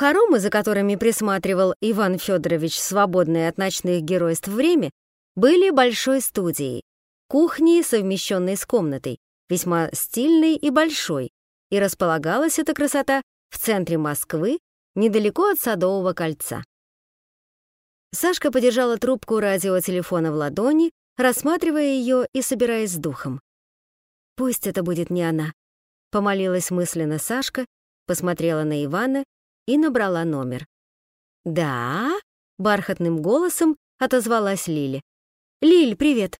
Хоромы, за которыми присматривал Иван Федорович, свободное от ночных геройств время, были большой студией, кухней, совмещенной с комнатой, весьма стильной и большой, и располагалась эта красота в центре Москвы, недалеко от Садового кольца. Сашка подержала трубку радиотелефона в ладони, рассматривая ее и собираясь с духом. «Пусть это будет не она», — помолилась мысленно Сашка, посмотрела на Ивана и набрала номер. «Да?» — бархатным голосом отозвалась Лиля. «Лиль, привет!»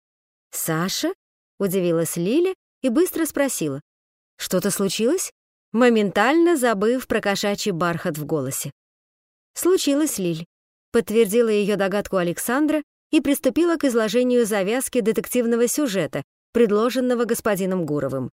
«Саша?» — удивилась Лиля и быстро спросила. «Что-то случилось?» моментально забыв про кошачий бархат в голосе. «Случилось, Лиль», — подтвердила ее догадку Александра и приступила к изложению завязки детективного сюжета, предложенного господином Гуровым.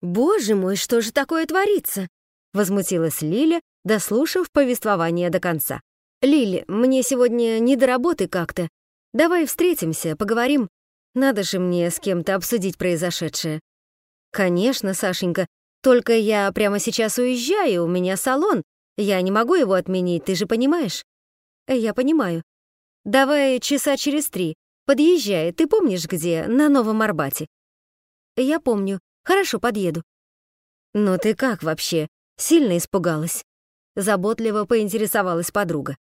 «Боже мой, что же такое творится?» — возмутилась Лиля, дослушав повествование до конца. «Лиль, мне сегодня не до работы как-то. Давай встретимся, поговорим. Надо же мне с кем-то обсудить произошедшее». «Конечно, Сашенька, только я прямо сейчас уезжаю, у меня салон. Я не могу его отменить, ты же понимаешь?» «Я понимаю. Давай часа через три. Подъезжай, ты помнишь где? На Новом Арбате». «Я помню. Хорошо, подъеду». «Ну ты как вообще? Сильно испугалась?» Заботливо поинтересовалась подруга.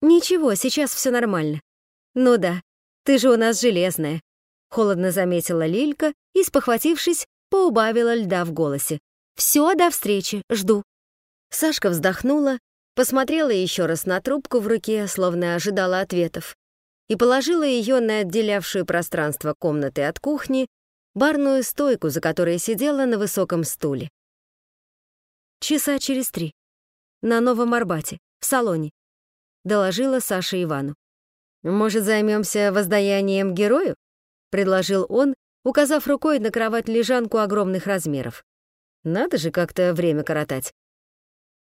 «Ничего, сейчас все нормально». «Ну да, ты же у нас железная», — холодно заметила Лилька и, спохватившись, поубавила льда в голосе. «Все, до встречи, жду». Сашка вздохнула, посмотрела еще раз на трубку в руке, словно ожидала ответов, и положила ее на отделявшую пространство комнаты от кухни барную стойку, за которой сидела на высоком стуле. Часа через три. На Новом Арбате, в салоне, доложила Саша Ивану. «Может, займемся воздаянием герою?» — предложил он, указав рукой на кровать-лежанку огромных размеров. «Надо же как-то время коротать».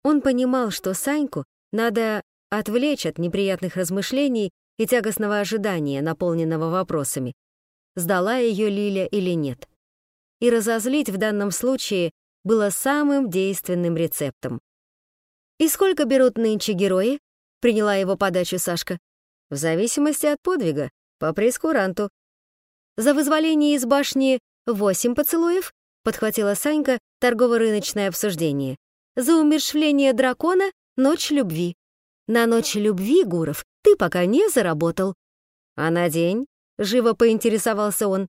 Он понимал, что Саньку надо отвлечь от неприятных размышлений и тягостного ожидания, наполненного вопросами, сдала ее Лиля или нет. И разозлить в данном случае было самым действенным рецептом. «И сколько берут нынче герои?» — приняла его подачу Сашка. «В зависимости от подвига, по прескуранту». «За вызволение из башни восемь поцелуев?» — подхватила Санька торгово-рыночное обсуждение. «За умершвление дракона — ночь любви. На ночь любви, Гуров, ты пока не заработал. А на день Живо поинтересовался он.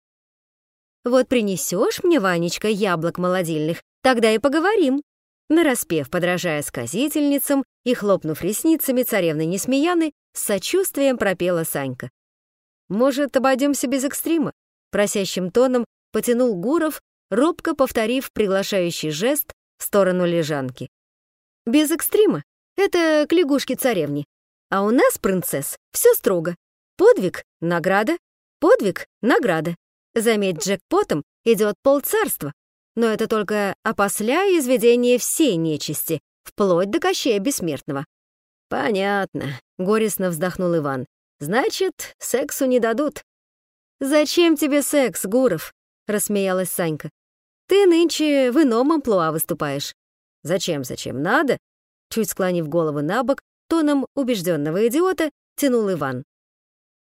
«Вот принесешь мне, Ванечка, яблок молодильных, тогда и поговорим». Нараспев, подражая сказительницам и хлопнув ресницами царевны Несмеяны, с сочувствием пропела Санька. «Может, обойдемся без экстрима?» Просящим тоном потянул Гуров, робко повторив приглашающий жест в сторону лежанки. «Без экстрима? Это к лягушке-царевне. А у нас, принцесс, все строго. Подвиг — награда, Подвиг — награда. Заметь, джекпотом идет полцарства. Но это только опосля изведения всей нечисти, вплоть до Кощея Бессмертного. «Понятно», — горестно вздохнул Иван. «Значит, сексу не дадут». «Зачем тебе секс, Гуров?» — рассмеялась Санька. «Ты нынче в ином амплуа выступаешь». «Зачем, зачем, надо?» Чуть склонив голову на бок, тоном убежденного идиота, тянул Иван.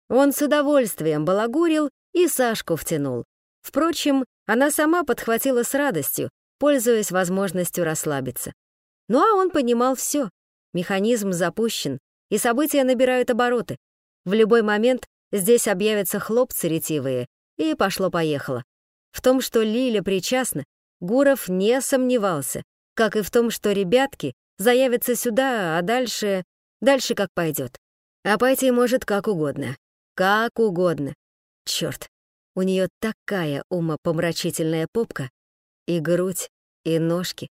Он с удовольствием балагурил и Сашку втянул. Впрочем, она сама подхватила с радостью, пользуясь возможностью расслабиться. Ну а он понимал все. Механизм запущен, и события набирают обороты. В любой момент здесь объявятся хлопцы ретивые, и пошло-поехало. В том, что Лиля причастна, Гуров не сомневался, как и в том, что ребятки заявятся сюда, а дальше... дальше как пойдет. А пойти может как угодно. Как угодно. Черт, у нее такая умопомрачительная попка. И грудь, и ножки.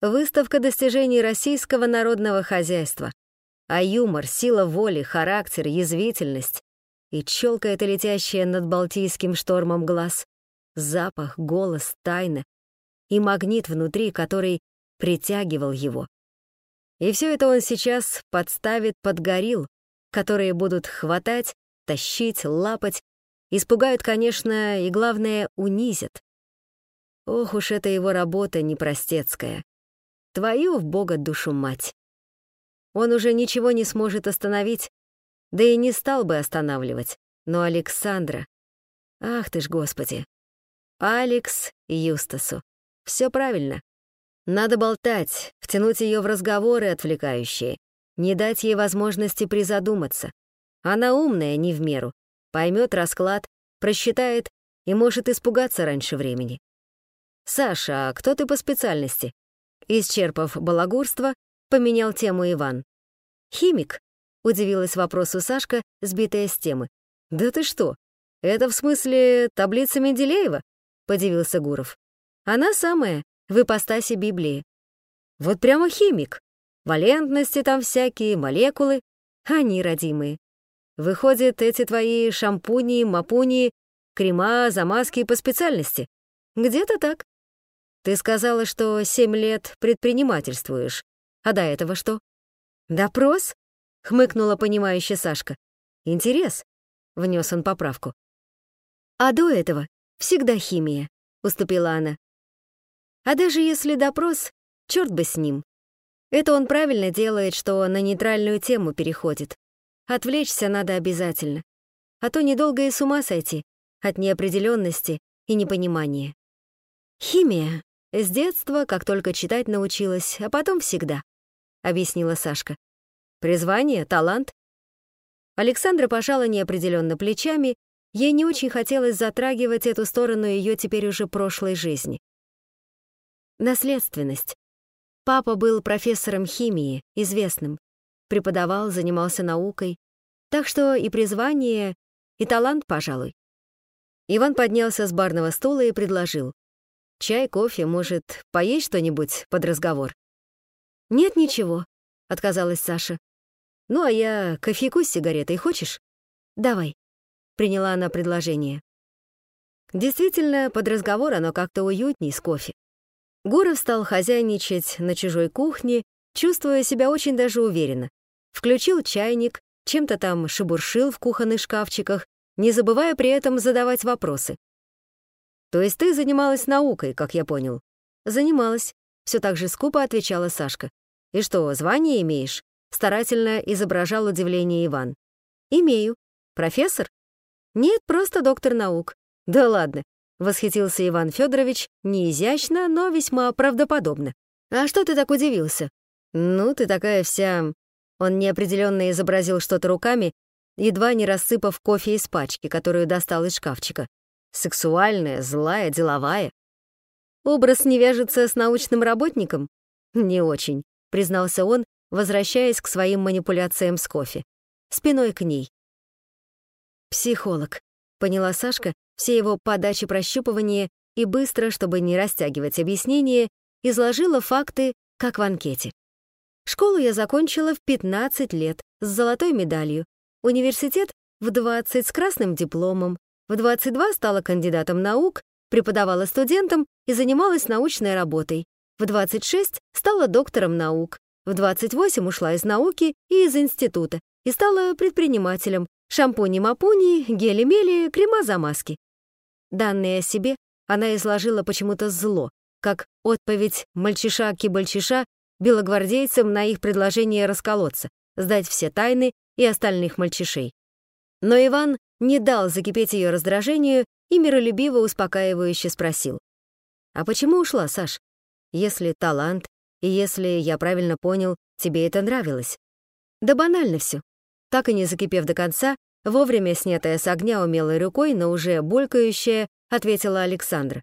Выставка достижений российского народного хозяйства. А юмор, сила воли, характер, язвительность. И челка эта летящая над Балтийским штормом глаз. Запах, голос, тайна. И магнит внутри, который притягивал его. И все это он сейчас подставит под горилл, которые будут хватать тащить, лапать, испугают, конечно, и, главное, унизят. Ох уж эта его работа непростецкая. Твою в бога душу мать. Он уже ничего не сможет остановить, да и не стал бы останавливать. Но Александра... Ах ты ж, Господи! Алекс Юстасу. Все правильно. Надо болтать, втянуть ее в разговоры отвлекающие, не дать ей возможности призадуматься. Она умная, не в меру, поймет расклад, просчитает и может испугаться раньше времени. «Саша, а кто ты по специальности?» Исчерпав балагурство, поменял тему Иван. «Химик», — удивилась вопросу Сашка, сбитая с темы. «Да ты что? Это в смысле таблица Менделеева?» — подивился Гуров. «Она самая, в ипостаси Библии. Вот прямо химик. Валентности там всякие, молекулы. Они родимые. Выходит, эти твои шампуни, мапуни, крема, замазки по специальности. Где-то так. Ты сказала, что семь лет предпринимательствуешь. А до этого что? Допрос? Хмыкнула понимающая Сашка. Интерес. Внес он поправку. А до этого всегда химия, уступила она. А даже если допрос, черт бы с ним. Это он правильно делает, что на нейтральную тему переходит. Отвлечься надо обязательно. А то недолго и с ума сойти от неопределенности и непонимания. Химия. С детства, как только читать научилась, а потом всегда, объяснила Сашка. Призвание, талант. Александра пожала неопределенно плечами, ей не очень хотелось затрагивать эту сторону ее теперь уже прошлой жизни. Наследственность. Папа был профессором химии, известным, преподавал, занимался наукой, так что и призвание, и талант, пожалуй. Иван поднялся с барного стула и предложил. «Чай, кофе, может, поесть что-нибудь под разговор?» «Нет, ничего», — отказалась Саша. «Ну, а я кофейку с сигаретой хочешь?» «Давай», — приняла она предложение. Действительно, под разговор оно как-то уютней с кофе. Гуров стал хозяйничать на чужой кухне, чувствуя себя очень даже уверенно. Включил чайник, чем-то там шебуршил в кухонных шкафчиках, не забывая при этом задавать вопросы. «То есть ты занималась наукой, как я понял?» «Занималась», — все так же скупо отвечала Сашка. «И что, звание имеешь?» Старательно изображал удивление Иван. «Имею. Профессор?» «Нет, просто доктор наук». «Да ладно, Восхитился Иван Федорович не изящно, но весьма правдоподобно. «А что ты так удивился?» «Ну, ты такая вся...» Он неопределенно изобразил что-то руками, едва не рассыпав кофе из пачки, которую достал из шкафчика. «Сексуальная, злая, деловая». «Образ не вяжется с научным работником?» «Не очень», — признался он, возвращаясь к своим манипуляциям с кофе. Спиной к ней. «Психолог», — поняла Сашка, все его подачи прощупывания и быстро, чтобы не растягивать объяснение, изложила факты, как в анкете. Школу я закончила в 15 лет с золотой медалью, университет в 20 с красным дипломом, в 22 стала кандидатом наук, преподавала студентам и занималась научной работой, в 26 стала доктором наук, в 28 ушла из науки и из института и стала предпринимателем, шампуни-мапуни, гели-мели, крема-замазки. Данные о себе она изложила почему-то зло, как отповедь мальчиша-кибальчиша белогвардейцам на их предложение расколоться, сдать все тайны и остальных мальчишей. Но Иван не дал закипеть ее раздражению и миролюбиво успокаивающе спросил. «А почему ушла, Саш? Если талант, и если, я правильно понял, тебе это нравилось?» «Да банально все. Так и не закипев до конца, Вовремя снятая с огня умелой рукой, но уже булькающая, ответила Александра.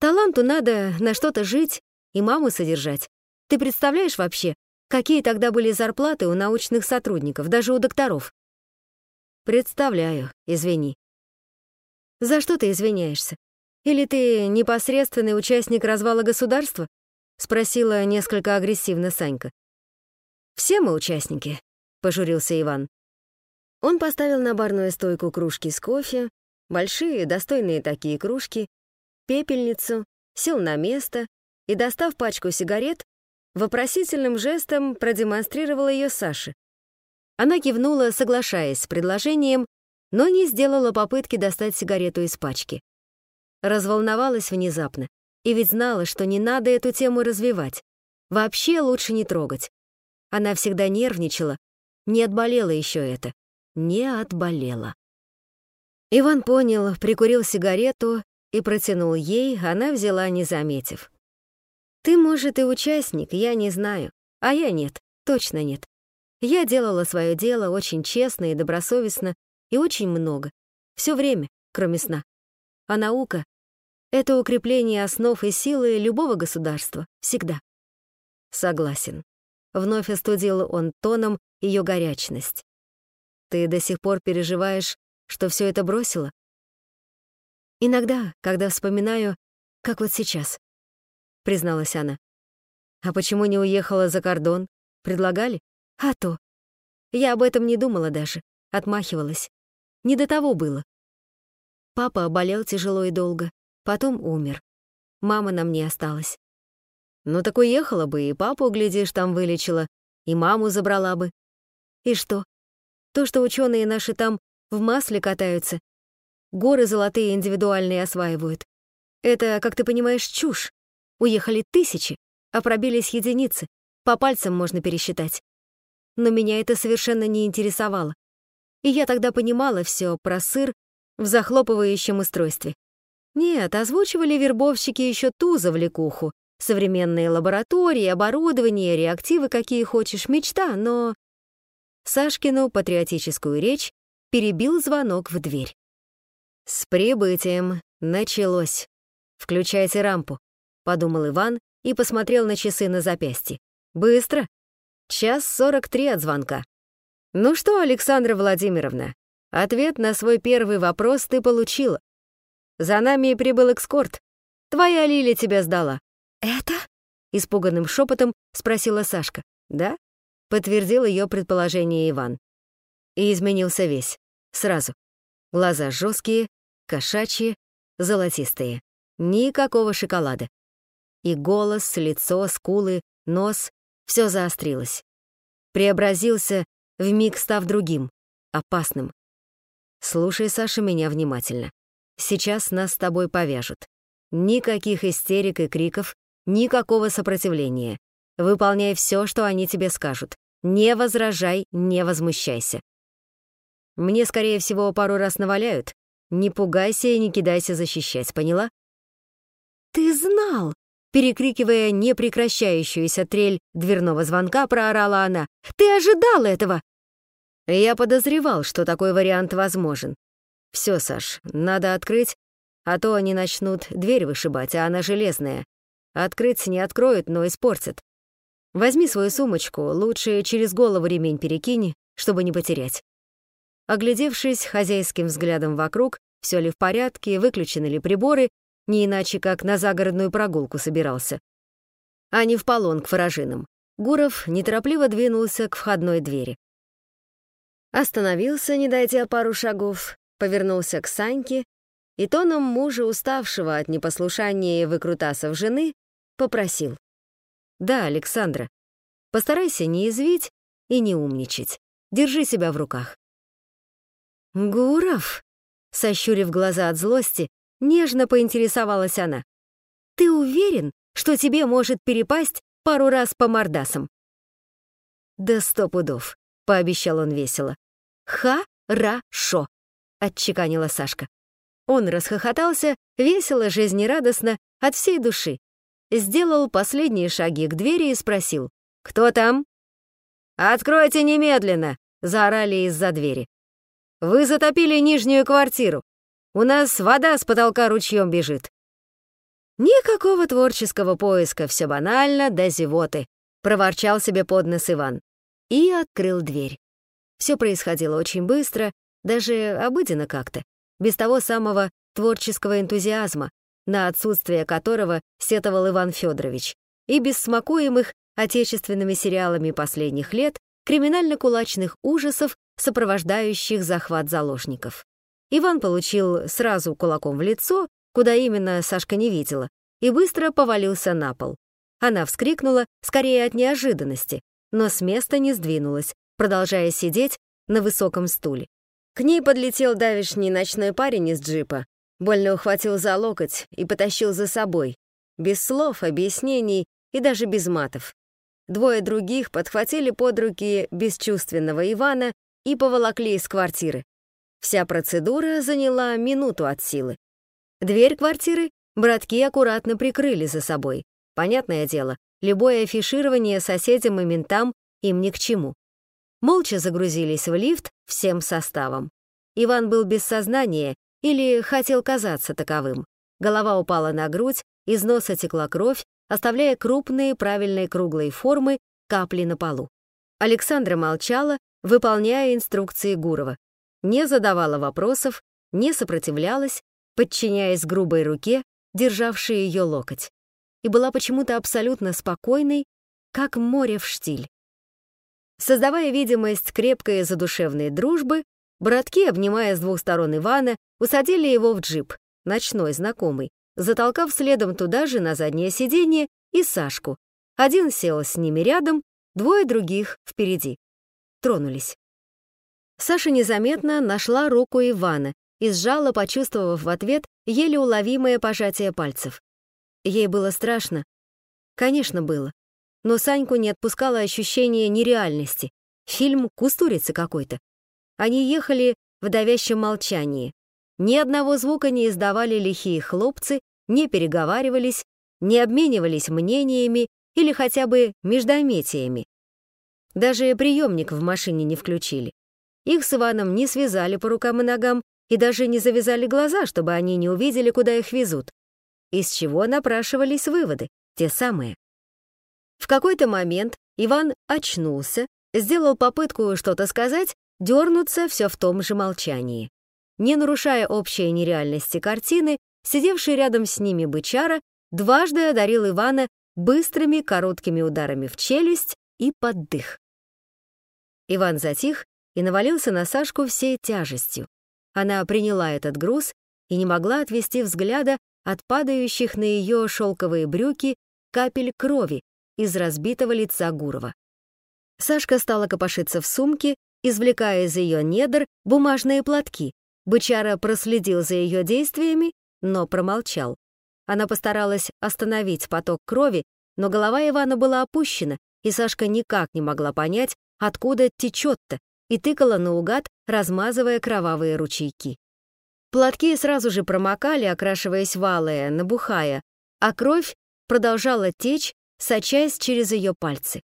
«Таланту надо на что-то жить и маму содержать. Ты представляешь вообще, какие тогда были зарплаты у научных сотрудников, даже у докторов?» «Представляю, извини». «За что ты извиняешься? Или ты непосредственный участник развала государства?» — спросила несколько агрессивно Санька. «Все мы участники», — пожурился Иван. Он поставил на барную стойку кружки с кофе, большие, достойные такие кружки, пепельницу, сел на место и, достав пачку сигарет, вопросительным жестом продемонстрировал ее Саше. Она кивнула, соглашаясь с предложением, но не сделала попытки достать сигарету из пачки. Разволновалась внезапно, и ведь знала, что не надо эту тему развивать. Вообще лучше не трогать. Она всегда нервничала. Не отболела еще это. Не отболела. Иван понял, прикурил сигарету и протянул ей, она взяла, не заметив. «Ты, может, и участник, я не знаю. А я нет, точно нет. Я делала свое дело очень честно и добросовестно, и очень много. Все время, кроме сна. А наука — это укрепление основ и силы любого государства. Всегда. Согласен. Вновь остудил он тоном ее горячность. Ты до сих пор переживаешь, что все это бросила? Иногда, когда вспоминаю, как вот сейчас, призналась она. А почему не уехала за кордон? Предлагали? А то. Я об этом не думала даже, отмахивалась. Не до того было. Папа болел тяжело и долго, потом умер. Мама на мне осталась. Ну так уехала бы, и папу, глядишь, там вылечила, и маму забрала бы. И что? То, что ученые наши там в масле катаются, горы золотые индивидуальные осваивают. Это, как ты понимаешь, чушь. Уехали тысячи, а пробились единицы. По пальцам можно пересчитать. Но меня это совершенно не интересовало. И я тогда понимала все про сыр в захлопывающем устройстве. Нет, озвучивали вербовщики еще ту завлекуху. Современные лаборатории, оборудование, реактивы какие хочешь, мечта, но... Сашкину патриотическую речь перебил звонок в дверь. «С прибытием началось. Включайте рампу», — подумал Иван и посмотрел на часы на запястье. «Быстро. Час сорок три от звонка. Ну что, Александра Владимировна, ответ на свой первый вопрос ты получила. За нами прибыл экскорт. Твоя Лиля тебя сдала». «Это?» — испуганным шепотом спросила Сашка. «Да?» — подтвердил ее предположение Иван. И изменился весь. Сразу. Глаза жесткие, кошачьи, золотистые. Никакого шоколада. И голос, лицо, скулы, нос — все заострилось. Преобразился, вмиг став другим, опасным. Слушай, Саша, меня внимательно. Сейчас нас с тобой повяжут. Никаких истерик и криков, никакого сопротивления. Выполняй все, что они тебе скажут. Не возражай, не возмущайся. Мне, скорее всего, пару раз наваляют. Не пугайся и не кидайся защищать, поняла? «Ты знал!» Перекрикивая непрекращающуюся трель дверного звонка, проорала она. «Ты ожидал этого!» Я подозревал, что такой вариант возможен. Все, Саш, надо открыть, а то они начнут дверь вышибать, а она железная. Открыть не откроют, но испортят. Возьми свою сумочку, лучше через голову ремень перекинь, чтобы не потерять. Оглядевшись хозяйским взглядом вокруг, все ли в порядке, выключены ли приборы, не иначе как на загородную прогулку собирался. А не в полон к фаражинам. Гуров неторопливо двинулся к входной двери. Остановился, не дойдя пару шагов, повернулся к Саньке и тоном мужа, уставшего от непослушания и выкрутасов жены, попросил. «Да, Александра, постарайся не извить и не умничать. Держи себя в руках». «Гуров?» — сощурив глаза от злости, Нежно поинтересовалась она. «Ты уверен, что тебе может перепасть пару раз по мордасам?» «Да сто пудов», — пообещал он весело. «Ха-ра-шо», — отчеканила Сашка. Он расхохотался, весело, жизнерадостно, от всей души. Сделал последние шаги к двери и спросил. «Кто там?» «Откройте немедленно!» — заорали из-за двери. «Вы затопили нижнюю квартиру. У нас вода с потолка ручьем бежит». «Никакого творческого поиска, все банально, до зевоты», — проворчал себе под нос Иван. И открыл дверь. Все происходило очень быстро, даже обыденно как-то, без того самого творческого энтузиазма, на отсутствие которого сетовал Иван Федорович, и без смакуемых отечественными сериалами последних лет криминально-кулачных ужасов, сопровождающих захват заложников. Иван получил сразу кулаком в лицо, куда именно Сашка не видела, и быстро повалился на пол. Она вскрикнула, скорее от неожиданности, но с места не сдвинулась, продолжая сидеть на высоком стуле. К ней подлетел давишний ночной парень из джипа, больно ухватил за локоть и потащил за собой, без слов, объяснений и даже без матов. двое других подхватили под руки бесчувственного Ивана и поволокли из квартиры. Вся процедура заняла минуту от силы. Дверь квартиры братки аккуратно прикрыли за собой. Понятное дело, любое афиширование соседям и ментам им ни к чему. Молча загрузились в лифт всем составом. Иван был без сознания или хотел казаться таковым. Голова упала на грудь, из носа текла кровь, оставляя крупные правильной круглой формы капли на полу. Александра молчала, выполняя инструкции Гурова. Не задавала вопросов, не сопротивлялась, подчиняясь грубой руке, державшей ее локоть. И была почему-то абсолютно спокойной, как море в штиль. Создавая видимость крепкой задушевной дружбы, братки, обнимая с двух сторон Ивана, усадили его в джип, ночной знакомый, затолкав следом туда же на заднее сиденье и Сашку. Один сел с ними рядом, двое других впереди. Тронулись. Саша незаметно нашла руку Ивана и сжала, почувствовав в ответ еле уловимое пожатие пальцев. Ей было страшно. Конечно, было. Но Саньку не отпускало ощущение нереальности. Фильм «Кустурицы» какой-то. Они ехали в давящем молчании. Ни одного звука не издавали лихие хлопцы, не переговаривались, не обменивались мнениями или хотя бы междометиями. Даже приемник в машине не включили. Их с Иваном не связали по рукам и ногам и даже не завязали глаза, чтобы они не увидели, куда их везут. Из чего напрашивались выводы, те самые. В какой-то момент Иван очнулся, сделал попытку что-то сказать, дернуться все в том же молчании. Не нарушая общей нереальности картины, сидевший рядом с ними бычара дважды одарил Ивана быстрыми короткими ударами в челюсть и под дых. Иван затих и навалился на Сашку всей тяжестью. Она приняла этот груз и не могла отвести взгляда от падающих на ее шелковые брюки капель крови из разбитого лица Гурова. Сашка стала копошиться в сумке, извлекая из ее недр бумажные платки. Бычара проследил за ее действиями, но промолчал. Она постаралась остановить поток крови, но голова Ивана была опущена, и Сашка никак не могла понять, откуда течет-то, и тыкала наугад, размазывая кровавые ручейки. Платки сразу же промокали, окрашиваясь в набухая, а кровь продолжала течь, сочаясь через ее пальцы.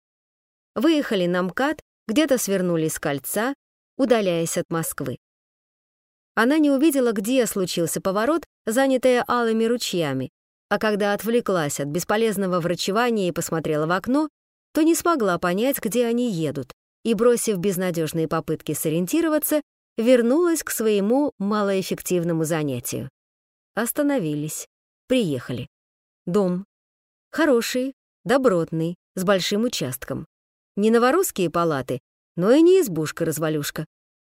Выехали на МКАД, где-то свернули с кольца, удаляясь от Москвы. Она не увидела, где случился поворот, занятая алыми ручьями, а когда отвлеклась от бесполезного врачевания и посмотрела в окно, то не смогла понять, где они едут и, бросив безнадежные попытки сориентироваться, вернулась к своему малоэффективному занятию. Остановились, приехали. Дом. Хороший, добротный, с большим участком. Не новорусские палаты, но и не избушка-развалюшка.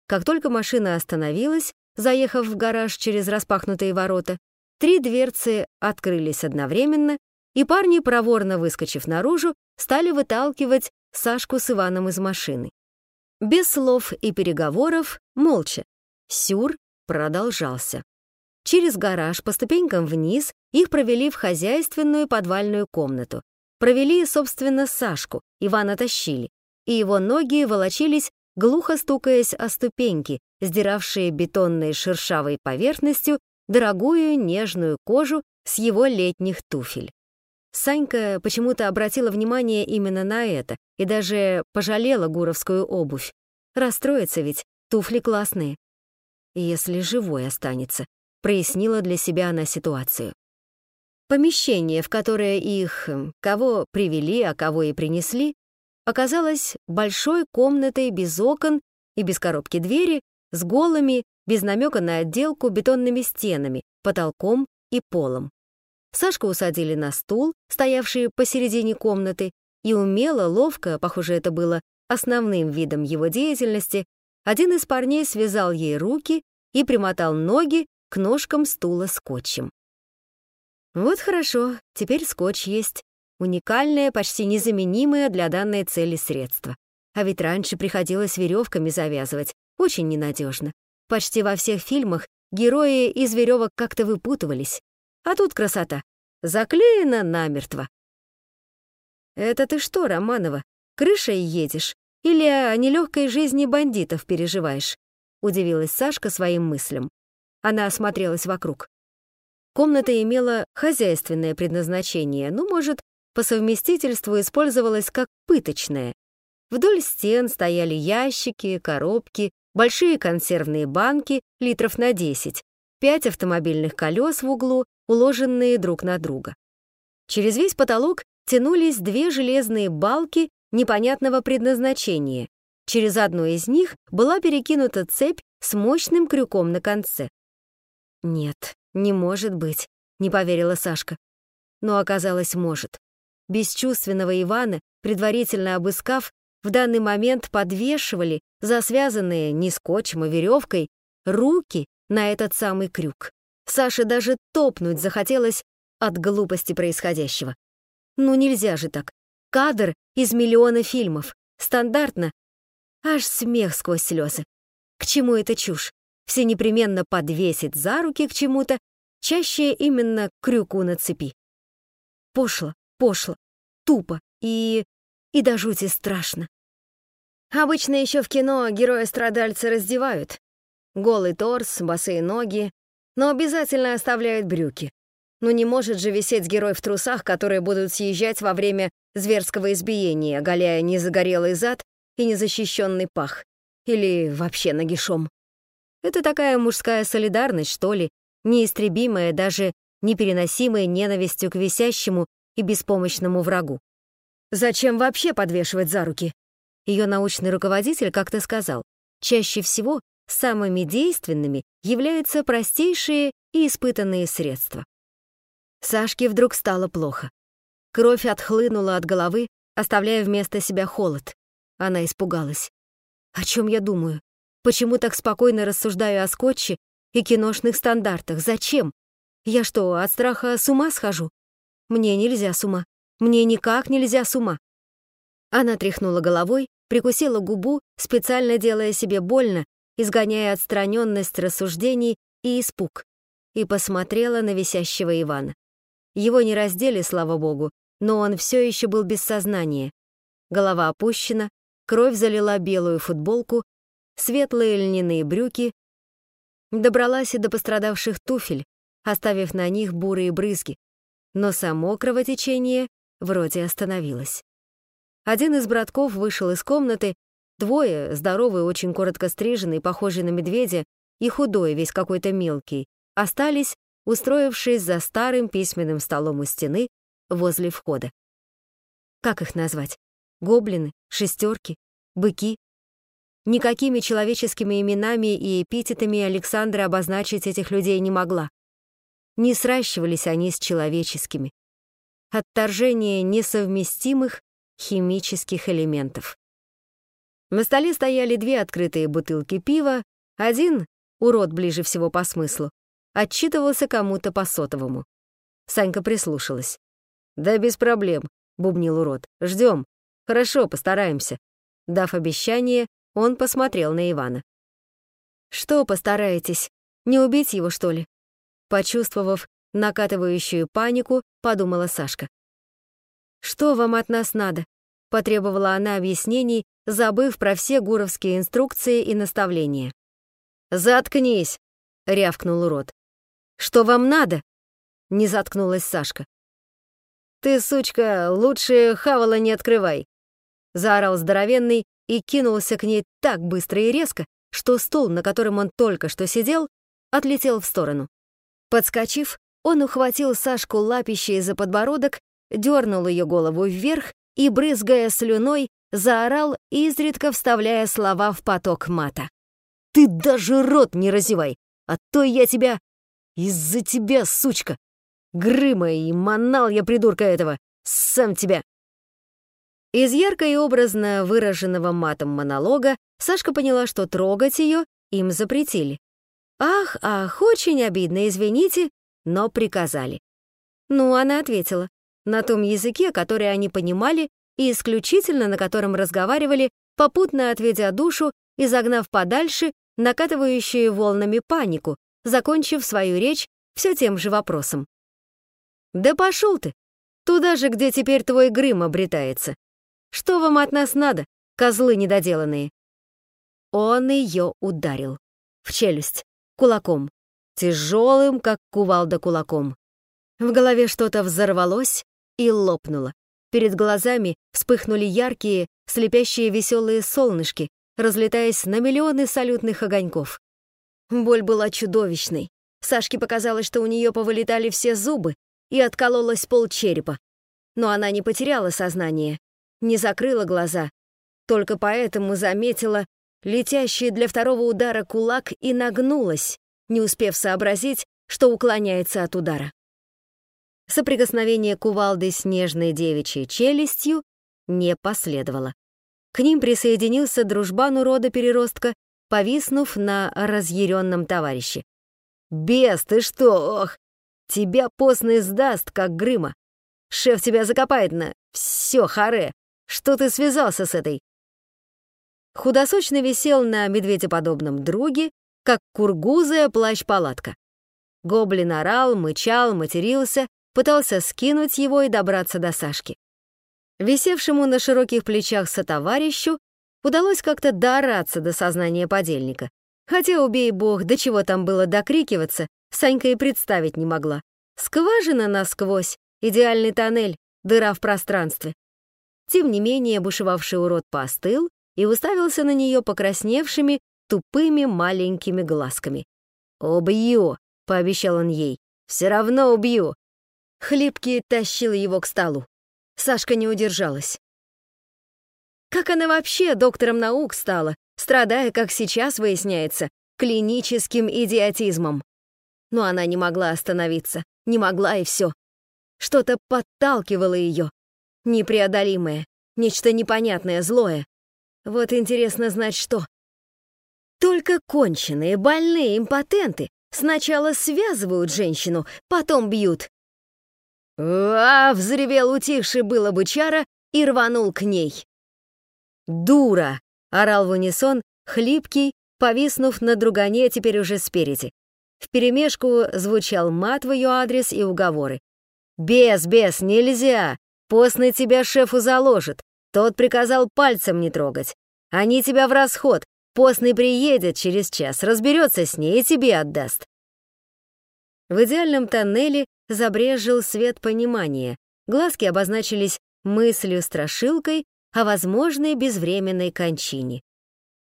Как только машина остановилась, заехав в гараж через распахнутые ворота, три дверцы открылись одновременно, и парни, проворно выскочив наружу, стали выталкивать Сашку с Иваном из машины. Без слов и переговоров, молча. Сюр продолжался. Через гараж по ступенькам вниз их провели в хозяйственную подвальную комнату. Провели, собственно, Сашку, Ивана тащили, и его ноги волочились, глухо стукаясь о ступеньки, сдиравшие бетонной шершавой поверхностью дорогую нежную кожу с его летних туфель. Санька почему-то обратила внимание именно на это и даже пожалела гуровскую обувь. Расстроится ведь, туфли классные. Если живой останется, прояснила для себя она ситуацию. Помещение, в которое их, кого привели, а кого и принесли, оказалось большой комнатой без окон и без коробки двери, с голыми, без намека на отделку, бетонными стенами, потолком и полом. Сашку усадили на стул, стоявший посередине комнаты, и умело, ловко, похоже, это было основным видом его деятельности, один из парней связал ей руки и примотал ноги к ножкам стула скотчем. Вот хорошо, теперь скотч есть. Уникальное, почти незаменимое для данной цели средство. А ведь раньше приходилось веревками завязывать, очень ненадежно. Почти во всех фильмах герои из веревок как-то выпутывались. А тут красота. Заклеено намертво. «Это ты что, Романова, крышей едешь? Или о нелегкой жизни бандитов переживаешь?» — удивилась Сашка своим мыслям. Она осмотрелась вокруг. Комната имела хозяйственное предназначение, ну, может, по совместительству использовалась как пыточная. Вдоль стен стояли ящики, коробки, большие консервные банки литров на 10, пять автомобильных колес в углу, уложенные друг на друга. Через весь потолок тянулись две железные балки непонятного предназначения. Через одну из них была перекинута цепь с мощным крюком на конце. «Нет, не может быть», — не поверила Сашка. Но оказалось, может. Бесчувственного Ивана, предварительно обыскав, в данный момент подвешивали за связанные не скотчем, а веревкой руки на этот самый крюк. Саше даже топнуть захотелось от глупости происходящего. Ну нельзя же так. Кадр из миллиона фильмов. Стандартно. Аж смех сквозь слезы. К чему эта чушь? Все непременно подвесить за руки к чему-то, чаще именно к крюку на цепи. Пошло, пошло, тупо и... и до жути страшно. Обычно еще в кино героя-страдальца раздевают. Голый торс, босые ноги, но обязательно оставляют брюки. Ну не может же висеть герой в трусах, которые будут съезжать во время зверского избиения, оголяя незагорелый зад и незащищенный пах. Или вообще нагишом. Это такая мужская солидарность, что ли, неистребимая, даже непереносимая ненавистью к висящему и беспомощному врагу. Зачем вообще подвешивать за руки? Ее научный руководитель как-то сказал, чаще всего самыми действенными являются простейшие и испытанные средства. Сашке вдруг стало плохо. Кровь отхлынула от головы, оставляя вместо себя холод. Она испугалась. О чем я думаю? Почему так спокойно рассуждаю о скотче и киношных стандартах? Зачем? Я что, от страха с ума схожу? Мне нельзя с ума. Мне никак нельзя с ума. Она тряхнула головой, прикусила губу, специально делая себе больно, изгоняя отстраненность рассуждений и испуг, и посмотрела на висящего Ивана. Его не раздели, слава богу, но он все еще был без сознания. Голова опущена, кровь залила белую футболку, светлые льняные брюки. Добралась и до пострадавших туфель, оставив на них бурые брызги, но само кровотечение вроде остановилось. Один из братков вышел из комнаты, двое, здоровый, очень коротко стриженный, похожий на медведя, и худой, весь какой-то мелкий, остались, устроившись за старым письменным столом у стены возле входа. Как их назвать? Гоблины, шестерки, быки? Никакими человеческими именами и эпитетами Александра обозначить этих людей не могла. Не сращивались они с человеческими. Отторжение несовместимых химических элементов. На столе стояли две открытые бутылки пива, один, урод ближе всего по смыслу, отчитывался кому-то по сотовому. Санька прислушалась. «Да без проблем», — бубнил урод. «Ждем. Хорошо, постараемся». Дав обещание, он посмотрел на Ивана. «Что постараетесь? Не убить его, что ли?» Почувствовав накатывающую панику, подумала Сашка. «Что вам от нас надо?» — потребовала она объяснений, забыв про все гуровские инструкции и наставления. «Заткнись!» — рявкнул урод. «Что вам надо?» — не заткнулась Сашка. «Ты, сучка, лучше хавала не открывай!» — заорал здоровенный и кинулся к ней так быстро и резко, что стул, на котором он только что сидел, отлетел в сторону. Подскочив, он ухватил Сашку лапищей за подбородок дернул ее голову вверх и, брызгая слюной, заорал, изредка вставляя слова в поток мата. «Ты даже рот не разевай, а то я тебя... Из-за тебя, сучка! Грыма и манал я придурка этого! Сам тебя!» Из ярко и образно выраженного матом монолога Сашка поняла, что трогать ее им запретили. «Ах, ах, очень обидно, извините, но приказали». Ну, она ответила на том языке, который они понимали и исключительно на котором разговаривали, попутно отведя душу и загнав подальше накатывающую волнами панику, закончив свою речь все тем же вопросом. «Да пошел ты! Туда же, где теперь твой Грым обретается. Что вам от нас надо, козлы недоделанные?» Он ее ударил. В челюсть, кулаком. Тяжелым, как кувалда кулаком. В голове что-то взорвалось и лопнуло. Перед глазами вспыхнули яркие, слепящие веселые солнышки, разлетаясь на миллионы салютных огоньков. Боль была чудовищной. Сашке показалось, что у нее повылетали все зубы и откололась полчерепа. Но она не потеряла сознание, не закрыла глаза, только поэтому заметила летящий для второго удара кулак и нагнулась, не успев сообразить, что уклоняется от удара. Соприкосновение кувалды с нежной девичьей челюстью не последовало. К ним присоединился дружбан урода переростка, повиснув на разъяренном товарище. «Бес, ты что? Ох! Тебя постный сдаст, как Грыма. Шеф тебя закопает на... Все, харе! Что ты связался с этой?» Худосочный висел на медведеподобном друге, как кургузая плащ-палатка. Гоблин орал, мычал, матерился, пытался скинуть его и добраться до Сашки. Висевшему на широких плечах сотоварищу удалось как-то доораться до сознания подельника. Хотя, убей бог, до чего там было докрикиваться, Санька и представить не могла. Скважина насквозь, идеальный тоннель, дыра в пространстве. Тем не менее, бушевавший урод поостыл и уставился на нее покрасневшими, тупыми маленькими глазками. «Убью!» — пообещал он ей. «Все равно убью!» Хлипкий тащил его к столу. Сашка не удержалась. Как она вообще доктором наук стала, страдая, как сейчас выясняется, клиническим идиотизмом? Но она не могла остановиться, не могла и все. Что-то подталкивало ее, непреодолимое, нечто непонятное, злое. Вот интересно знать, что. Только конченые, больные, импотенты сначала связывают женщину, потом бьют, «А!» — взревел утихший было бычара и рванул к ней. «Дура!» — орал в унисон, хлипкий, повиснув на другане теперь уже спереди. Вперемешку звучал мат в ее адрес и уговоры. «Без, без, нельзя! Постный тебя шефу заложит. Тот приказал пальцем не трогать. Они тебя в расход. Постный приедет через час, разберется с ней и тебе отдаст». В идеальном тоннеле забрежил свет понимания, глазки обозначились мыслью-страшилкой о возможной безвременной кончине.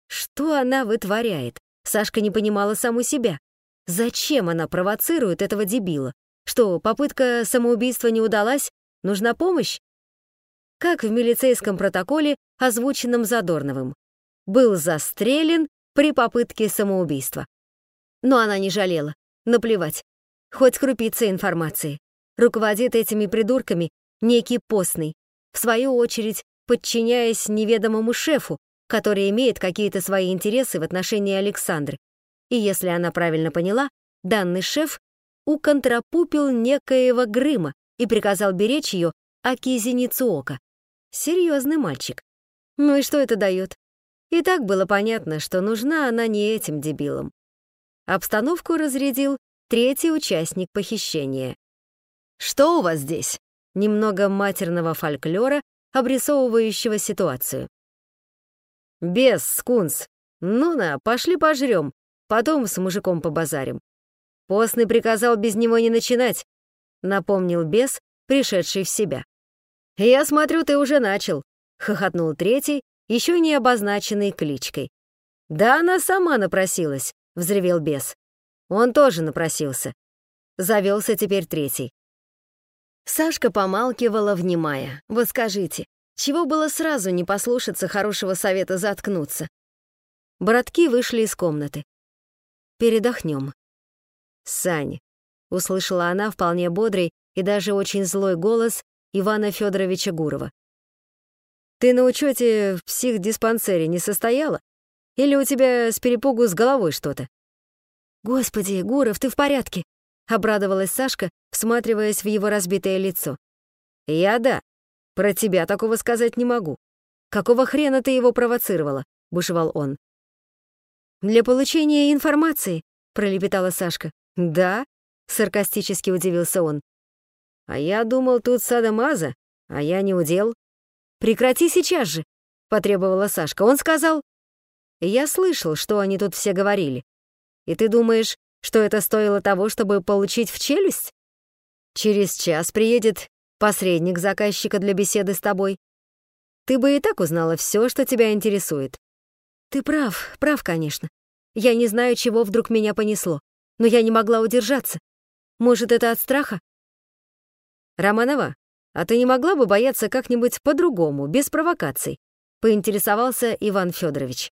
Что она вытворяет? Сашка не понимала саму себя. Зачем она провоцирует этого дебила? Что, попытка самоубийства не удалась? Нужна помощь? Как в милицейском протоколе, озвученном Задорновым. Был застрелен при попытке самоубийства. Но она не жалела. Наплевать. Хоть крупица информации. Руководит этими придурками некий постный, в свою очередь подчиняясь неведомому шефу, который имеет какие-то свои интересы в отношении Александры. И если она правильно поняла, данный шеф уконтрапупил некоего Грыма и приказал беречь ее аки зеницу ока. Серьезный мальчик. Ну и что это дает? И так было понятно, что нужна она не этим дебилам. Обстановку разрядил третий участник похищения. «Что у вас здесь?» Немного матерного фольклора, обрисовывающего ситуацию. «Бес, скунс. Ну-на, пошли пожрем, потом с мужиком побазарим». Постный приказал без него не начинать, напомнил бес, пришедший в себя. «Я смотрю, ты уже начал», — хохотнул третий, еще не обозначенный кличкой. «Да она сама напросилась», — взревел бес. Он тоже напросился. Завелся теперь третий. Сашка помалкивала, внимая. Вот скажите, чего было сразу не послушаться хорошего совета заткнуться? Братки вышли из комнаты. «Передохнем». «Сань», — услышала она вполне бодрый и даже очень злой голос Ивана Федоровича Гурова. «Ты на учете в психдиспансере не состояла? Или у тебя с перепугу с головой что-то?» «Господи, Гуров, ты в порядке?» — обрадовалась Сашка, всматриваясь в его разбитое лицо. «Я да. Про тебя такого сказать не могу. Какого хрена ты его провоцировала?» — бушевал он. «Для получения информации», — пролепетала Сашка. «Да?» — саркастически удивился он. А я думал, тут садомаза, а я не удел. Прекрати сейчас же, потребовала Сашка. Он сказал... Я слышал, что они тут все говорили. И ты думаешь, что это стоило того, чтобы получить в челюсть? Через час приедет посредник заказчика для беседы с тобой. Ты бы и так узнала все, что тебя интересует. Ты прав, прав, конечно. Я не знаю, чего вдруг меня понесло, но я не могла удержаться. Может, это от страха? Романова, а ты не могла бы бояться как-нибудь по-другому, без провокаций? Поинтересовался Иван Федорович.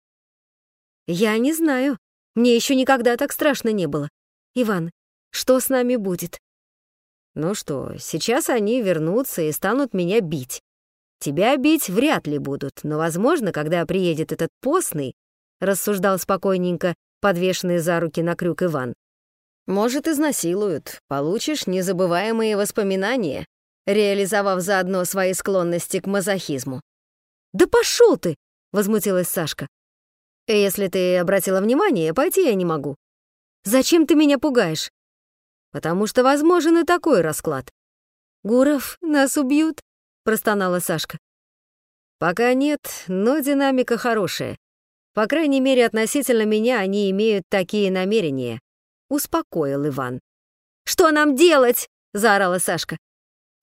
Я не знаю. Мне еще никогда так страшно не было. Иван, что с нами будет? Ну что, сейчас они вернутся и станут меня бить. Тебя бить вряд ли будут, но, возможно, когда приедет этот постный, рассуждал спокойненько, подвешенный за руки на крюк Иван. Может, изнасилуют, получишь незабываемые воспоминания, реализовав заодно свои склонности к мазохизму. «Да пошел ты!» — возмутилась Сашка. «Если ты обратила внимание, пойти я не могу». «Зачем ты меня пугаешь?» «Потому что возможен и такой расклад». «Гуров, нас убьют?» — простонала Сашка. «Пока нет, но динамика хорошая. По крайней мере, относительно меня они имеют такие намерения», — успокоил Иван. «Что нам делать?» — заорала Сашка.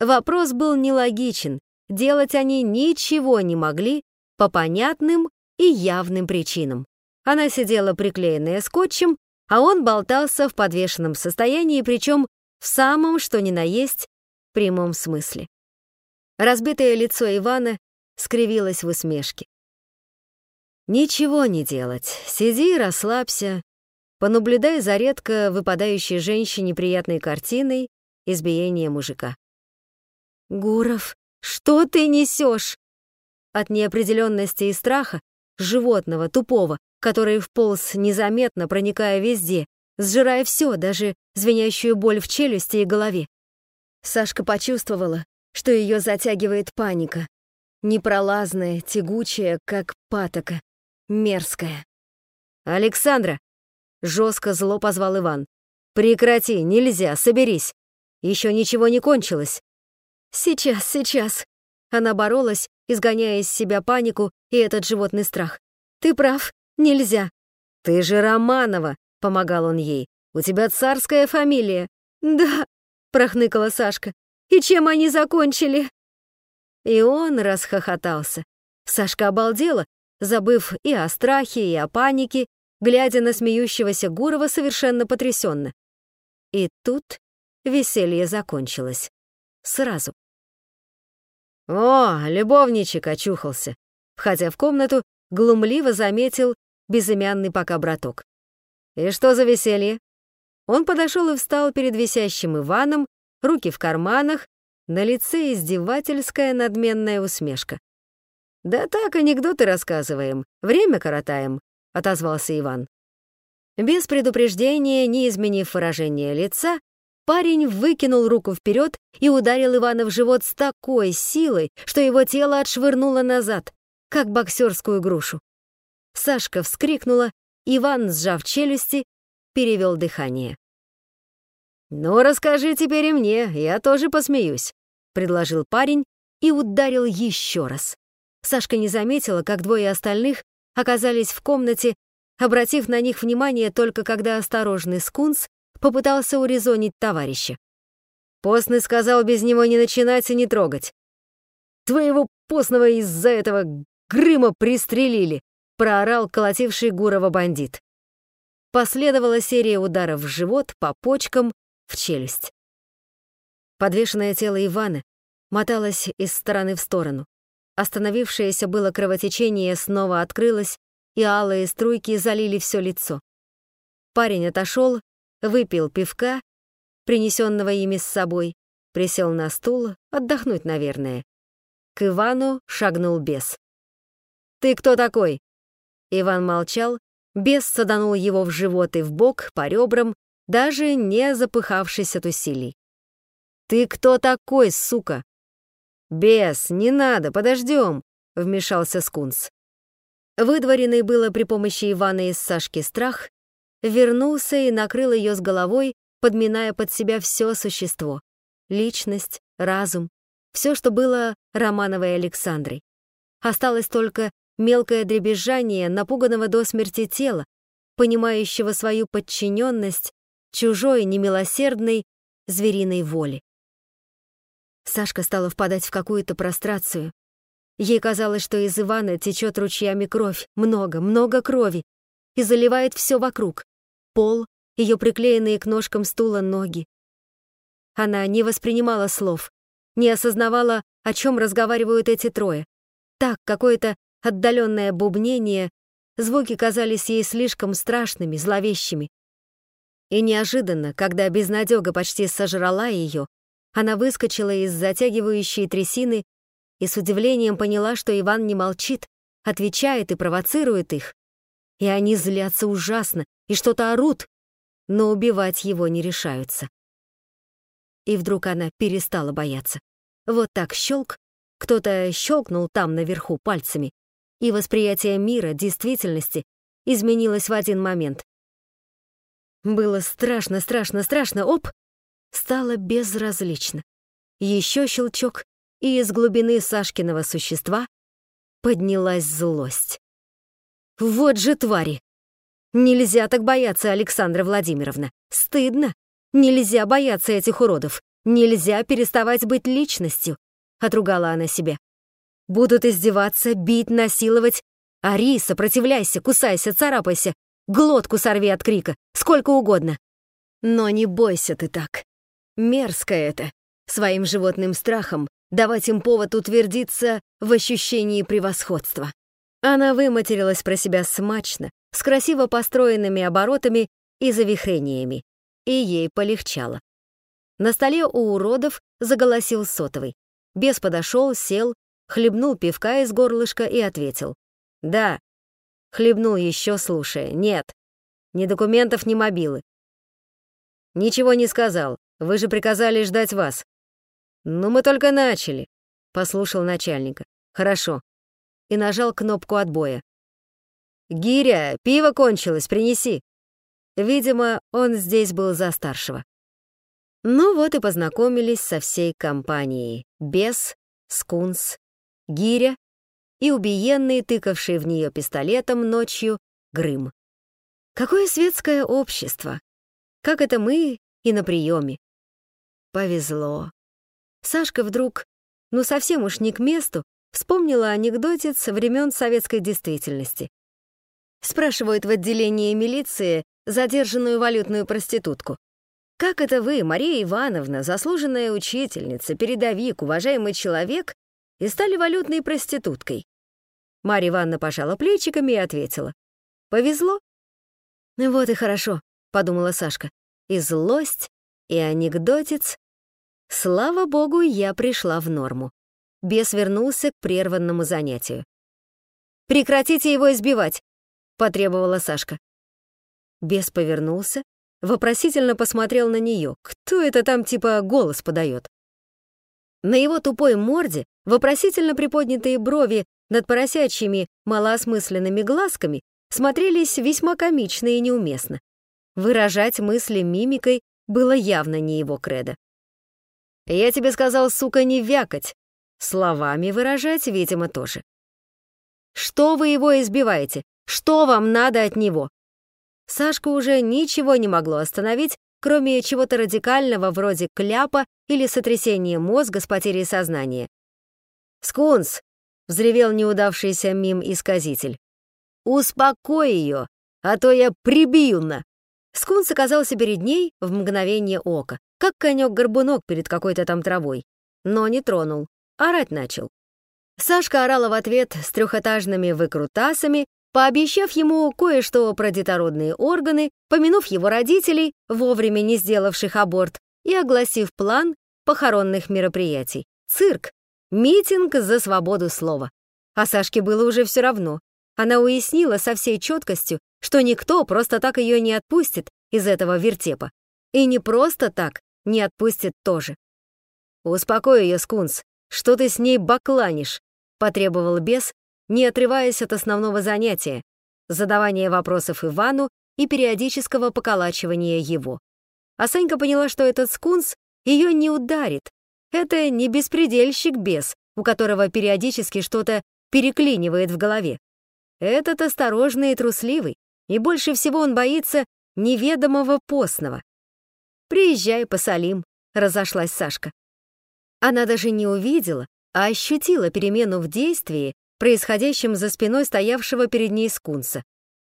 Вопрос был нелогичен. Делать они ничего не могли по понятным и явным причинам. Она сидела приклеенная скотчем, а он болтался в подвешенном состоянии, причем в самом, что ни на есть, прямом смысле. Разбитое лицо Ивана скривилось в усмешке. «Ничего не делать. Сиди расслабься. Понаблюдай за редко выпадающей женщине приятной картиной избиения мужика». «Гуров, что ты несешь?» От неопределенности и страха, животного, тупого, который вполз незаметно, проникая везде, сжирая все, даже звенящую боль в челюсти и голове. Сашка почувствовала, что ее затягивает паника. Непролазная, тягучая, как патока. Мерзкая. «Александра!» — жестко зло позвал Иван. «Прекрати, нельзя, соберись. Еще ничего не кончилось». «Сейчас, сейчас». Она боролась, изгоняя из себя панику и этот животный страх. «Ты прав, нельзя». «Ты же Романова», — помогал он ей. «У тебя царская фамилия». «Да», — прохныкала Сашка. И чем они закончили?» И он расхохотался. Сашка обалдела, забыв и о страхе, и о панике, глядя на смеющегося Гурова совершенно потрясенно. И тут веселье закончилось. Сразу. «О, любовничек очухался!» Входя в комнату, глумливо заметил безымянный пока браток. «И что за веселье?» Он подошел и встал перед висящим Иваном, руки в карманах, на лице издевательская надменная усмешка. «Да так, анекдоты рассказываем, время коротаем», — отозвался Иван. Без предупреждения, не изменив выражение лица, парень выкинул руку вперед и ударил Ивана в живот с такой силой, что его тело отшвырнуло назад, как боксерскую грушу. Сашка вскрикнула, Иван, сжав челюсти, перевел дыхание. «Ну, расскажи теперь и мне, я тоже посмеюсь», — предложил парень и ударил еще раз. Сашка не заметила, как двое остальных оказались в комнате, обратив на них внимание только когда осторожный скунс попытался урезонить товарища. Постный сказал без него не начинать и не трогать. «Твоего постного из-за этого Грыма пристрелили», — проорал колотивший Гурова бандит. Последовала серия ударов в живот, по почкам, в челюсть. Подвешенное тело Ивана моталось из стороны в сторону. Остановившееся было кровотечение снова открылось, и алые струйки залили все лицо. Парень отошел, выпил пивка, принесенного ими с собой, присел на стул, отдохнуть, наверное. К Ивану шагнул бес. «Ты кто такой?» Иван молчал, бес саданул его в живот и в бок, по ребрам, даже не запыхавшись от усилий. «Ты кто такой, сука?» «Бес, не надо, подождем», — вмешался Скунс. Выдворенный было при помощи Ивана из Сашки страх, вернулся и накрыл ее с головой, подминая под себя все существо. личность, разум, все, что было Романовой Александрой. Осталось только мелкое дребезжание напуганного до смерти тела, понимающего свою подчиненность чужой, немилосердной, звериной воле. Сашка стала впадать в какую-то прострацию. Ей казалось, что из Ивана течет ручьями кровь, много, много крови, и заливает все вокруг. Пол, ее приклеенные к ножкам стула ноги. Она не воспринимала слов, не осознавала, о чем разговаривают эти трое. Так, какое-то отдаленное бубнение, звуки казались ей слишком страшными, зловещими. И неожиданно, когда безнадега почти сожрала ее, она выскочила из затягивающей трясины и с удивлением поняла, что Иван не молчит, отвечает и провоцирует их. И они злятся ужасно и что-то орут, но убивать его не решаются. И вдруг она перестала бояться. Вот так щелк, кто-то щелкнул там наверху пальцами, и восприятие мира, действительности, изменилось в один момент. Было страшно, страшно, страшно, оп! Стало безразлично. Еще щелчок, и из глубины Сашкиного существа поднялась злость. Вот же твари! Нельзя так бояться, Александра Владимировна. Стыдно. Нельзя бояться этих уродов. Нельзя переставать быть личностью. Отругала она себя. Будут издеваться, бить, насиловать. Ари, сопротивляйся, кусайся, царапайся. Глотку сорви от крика, сколько угодно. Но не бойся ты так. Мерзко это. Своим животным страхом давать им повод утвердиться в ощущении превосходства. Она выматерилась про себя смачно, с красиво построенными оборотами и завихрениями, и ей полегчало. На столе у уродов заголосил сотовый. Бес подошел, сел, хлебнул пивка из горлышка и ответил. «Да». Хлебнул еще, слушая. «Нет. Ни документов, ни мобилы». «Ничего не сказал. Вы же приказали ждать вас». «Ну, мы только начали», — послушал начальника. «Хорошо». И нажал кнопку отбоя. «Гиря, пиво кончилось, принеси». Видимо, он здесь был за старшего. Ну вот и познакомились со всей компанией. Бес, Скунс, Гиря и убиенный, тыкавший в нее пистолетом ночью, Грым. Какое светское общество! Как это мы и на приеме. Повезло. Сашка вдруг, ну совсем уж не к месту, вспомнила анекдотец времен советской действительности. Спрашивают в отделении милиции задержанную валютную проститутку. «Как это вы, Мария Ивановна, заслуженная учительница, передовик, уважаемый человек, и стали валютной проституткой?» Марья Ивановна пожала плечиками и ответила. «Повезло». «Вот и хорошо», — подумала Сашка. «И злость, и анекдотец. Слава богу, я пришла в норму». Бес вернулся к прерванному занятию. «Прекратите его избивать!» потребовала Сашка. Бес повернулся, вопросительно посмотрел на нее. Кто это там типа голос подает? На его тупой морде вопросительно приподнятые брови над поросячьими малоосмысленными глазками смотрелись весьма комично и неуместно. Выражать мысли мимикой было явно не его кредо. «Я тебе сказал, сука, не вякать!» Словами выражать, видимо, тоже. «Что вы его избиваете? Что вам надо от него?» Сашку уже ничего не могло остановить, кроме чего-то радикального вроде кляпа или сотрясения мозга с потерей сознания. «Скунс!» — взревел неудавшийся мим-исказитель. «Успокой ее, а то я прибью на!» Скунс оказался перед ней в мгновение ока, как конек-горбунок перед какой-то там травой, но не тронул, орать начал. Сашка орала в ответ с трехэтажными выкрутасами пообещав ему кое-что про детородные органы, помянув его родителей, вовремя не сделавших аборт, и огласив план похоронных мероприятий. Цирк. Митинг за свободу слова. А Сашке было уже все равно. Она уяснила со всей четкостью, что никто просто так ее не отпустит из этого вертепа. И не просто так не отпустит тоже. «Успокой ее, Скунс, что ты с ней бакланишь?» — потребовал бес, не отрываясь от основного занятия — задавания вопросов Ивану и периодического поколачивания его. А Санька поняла, что этот скунс ее не ударит. Это не беспредельщик-бес, у которого периодически что-то переклинивает в голове. Этот осторожный и трусливый, и больше всего он боится неведомого постного. «Приезжай, посолим», — разошлась Сашка. Она даже не увидела, а ощутила перемену в действии, происходящем за спиной стоявшего перед ней скунса.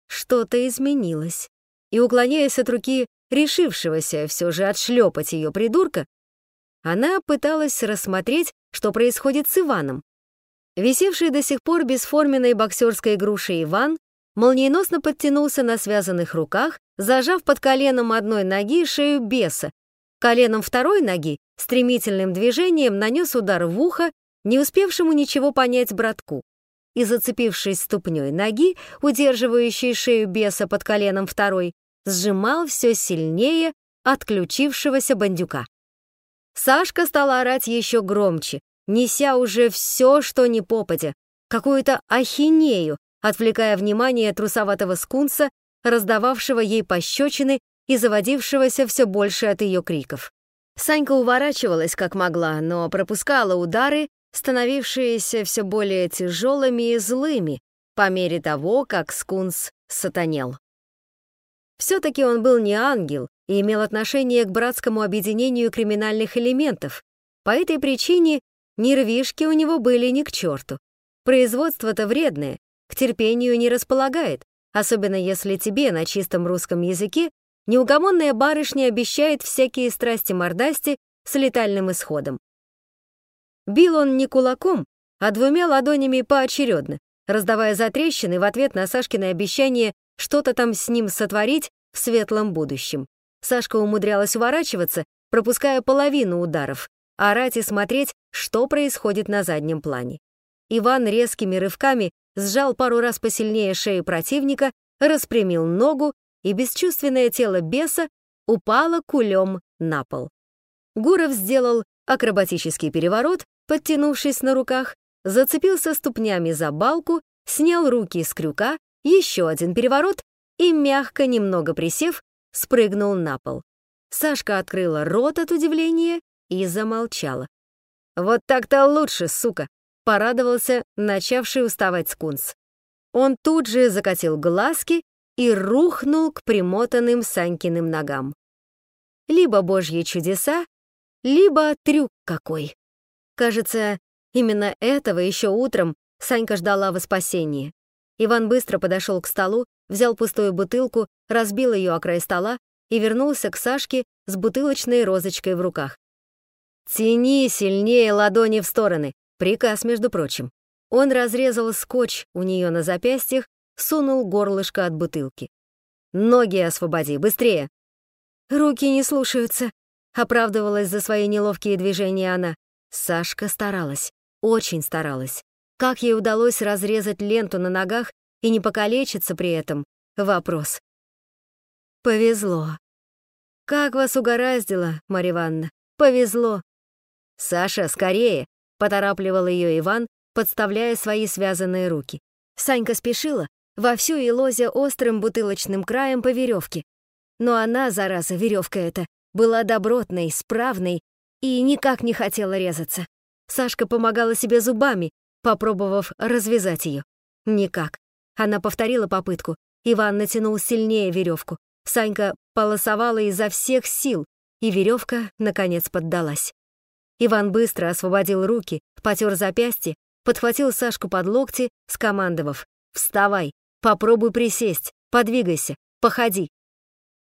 Что-то изменилось. И, уклоняясь от руки решившегося все же отшлепать ее придурка, она пыталась рассмотреть, что происходит с Иваном. Висевший до сих пор бесформенной боксерской грушей Иван молниеносно подтянулся на связанных руках, зажав под коленом одной ноги шею беса, коленом второй ноги стремительным движением нанес удар в ухо, не успевшему ничего понять братку, и, зацепившись ступней ноги, удерживающей шею беса под коленом второй, сжимал все сильнее отключившегося бандюка. Сашка стала орать еще громче, неся уже все, что не попадя, какую-то ахинею, отвлекая внимание трусоватого скунса, раздававшего ей пощечины и заводившегося все больше от ее криков. Санька уворачивалась как могла, но пропускала удары, становившиеся все более тяжелыми и злыми по мере того, как скунс сатанел. Все-таки он был не ангел и имел отношение к братскому объединению криминальных элементов. По этой причине нервишки у него были ни к черту. Производство-то вредное, к терпению не располагает, особенно если тебе на чистом русском языке неугомонная барышня обещает всякие страсти-мордасти с летальным исходом. Бил он не кулаком, а двумя ладонями поочередно, раздавая затрещины в ответ на Сашкины обещание что-то там с ним сотворить в светлом будущем. Сашка умудрялась уворачиваться, пропуская половину ударов, орать и смотреть, что происходит на заднем плане. Иван резкими рывками сжал пару раз посильнее шею противника, распрямил ногу, и бесчувственное тело беса упало кулем на пол. Гуров сделал акробатический переворот, подтянувшись на руках, зацепился ступнями за балку, снял руки с крюка, еще один переворот и, мягко немного присев, спрыгнул на пол. Сашка открыла рот от удивления и замолчала. «Вот так-то лучше, сука!» — порадовался начавший уставать скунс. Он тут же закатил глазки и рухнул к примотанным Санькиным ногам. Либо божьи чудеса, либо трюк какой. Кажется, именно этого еще утром Санька ждала во спасении. Иван быстро подошел к столу, взял пустую бутылку, разбил ее о край стола и вернулся к Сашке с бутылочной розочкой в руках. «Тяни сильнее ладони в стороны», приказ, между прочим. Он разрезал скотч у нее на запястьях, сунул горлышко от бутылки. «Ноги освободи, быстрее!» «Руки не слушаются», — оправдывалась за свои неловкие движения она. Сашка старалась, очень старалась. Как ей удалось разрезать ленту на ногах и не покалечиться при этом? Вопрос. Повезло. Как вас угораздило, Марья Ивановна, повезло. Саша, скорее, поторапливал ее Иван, подставляя свои связанные руки. Санька спешила, вовсю и лозя острым бутылочным краем по веревке. Но она, зараза, веревка эта, была добротной, справной и никак не хотела резаться. Сашка помогала себе зубами, попробовав развязать ее. Никак. Она повторила попытку. Иван натянул сильнее веревку. Санька полосовала изо всех сил, и веревка, наконец, поддалась. Иван быстро освободил руки, потер запястье, подхватил Сашку под локти, скомандовав «Вставай, попробуй присесть, подвигайся, походи».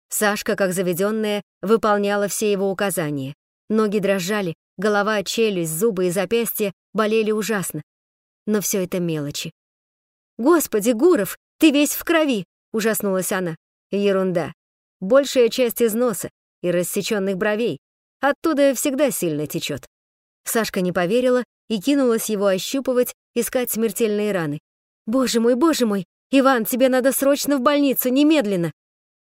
Сашка, как заведенная, выполняла все его указания. Ноги дрожали, голова, челюсть, зубы и запястья болели ужасно. Но все это мелочи. «Господи, Гуров, ты весь в крови!» — ужаснулась она. Ерунда. Большая часть из носа и рассеченных бровей. Оттуда всегда сильно течет. Сашка не поверила и кинулась его ощупывать, искать смертельные раны. «Боже мой, боже мой! Иван, тебе надо срочно в больницу, немедленно!»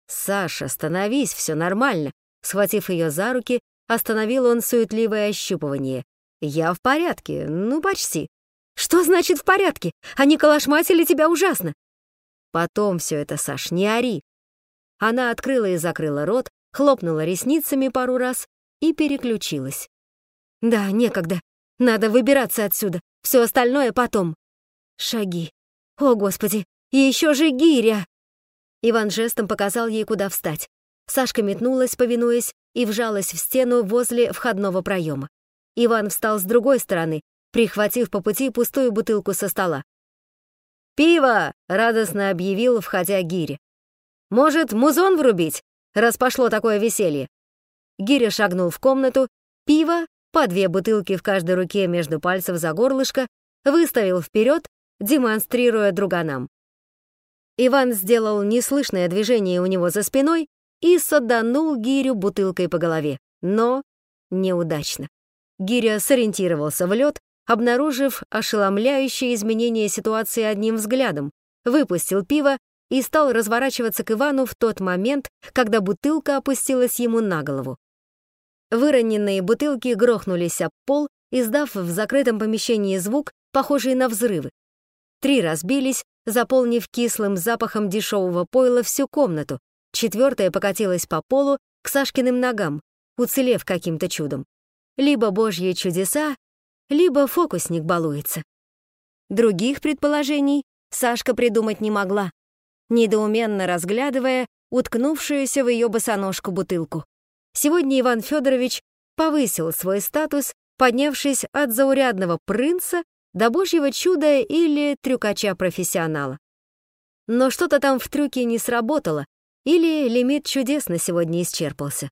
«Саша, становись, все нормально!» Схватив ее за руки, остановил он суетливое ощупывание. «Я в порядке, ну почти». «Что значит в порядке? Они калашматили тебя ужасно!» «Потом все это, Саш, не ори!» Она открыла и закрыла рот, хлопнула ресницами пару раз и переключилась. «Да, некогда. Надо выбираться отсюда. Все остальное потом». Шаги. «О, Господи! И еще же гиря!» Иван жестом показал ей, куда встать. Сашка метнулась, повинуясь, и вжалась в стену возле входного проема. Иван встал с другой стороны, прихватив по пути пустую бутылку со стола. «Пиво!» — радостно объявил, входя Гири. «Может, музон врубить, раз пошло такое веселье?» Гиря шагнул в комнату, пиво, по две бутылки в каждой руке между пальцев за горлышко, выставил вперед, демонстрируя друганам. Иван сделал неслышное движение у него за спиной и саданул Гирю бутылкой по голове, но неудачно. Гиря сориентировался в лед, обнаружив ошеломляющее изменение ситуации одним взглядом, выпустил пиво и стал разворачиваться к Ивану в тот момент, когда бутылка опустилась ему на голову. Выроненные бутылки грохнулись об пол, издав в закрытом помещении звук, похожий на взрывы. Три разбились, заполнив кислым запахом дешевого пойла всю комнату. Четвертая покатилась по полу к Сашкиным ногам, уцелев каким-то чудом. Либо божьи чудеса, либо фокусник балуется. Других предположений Сашка придумать не могла, недоуменно разглядывая уткнувшуюся в ее босоножку бутылку. Сегодня Иван Федорович повысил свой статус, поднявшись от заурядного принца до божьего чуда или трюкача-профессионала. Но что-то там в трюке не сработало, или лимит чудес на сегодня исчерпался.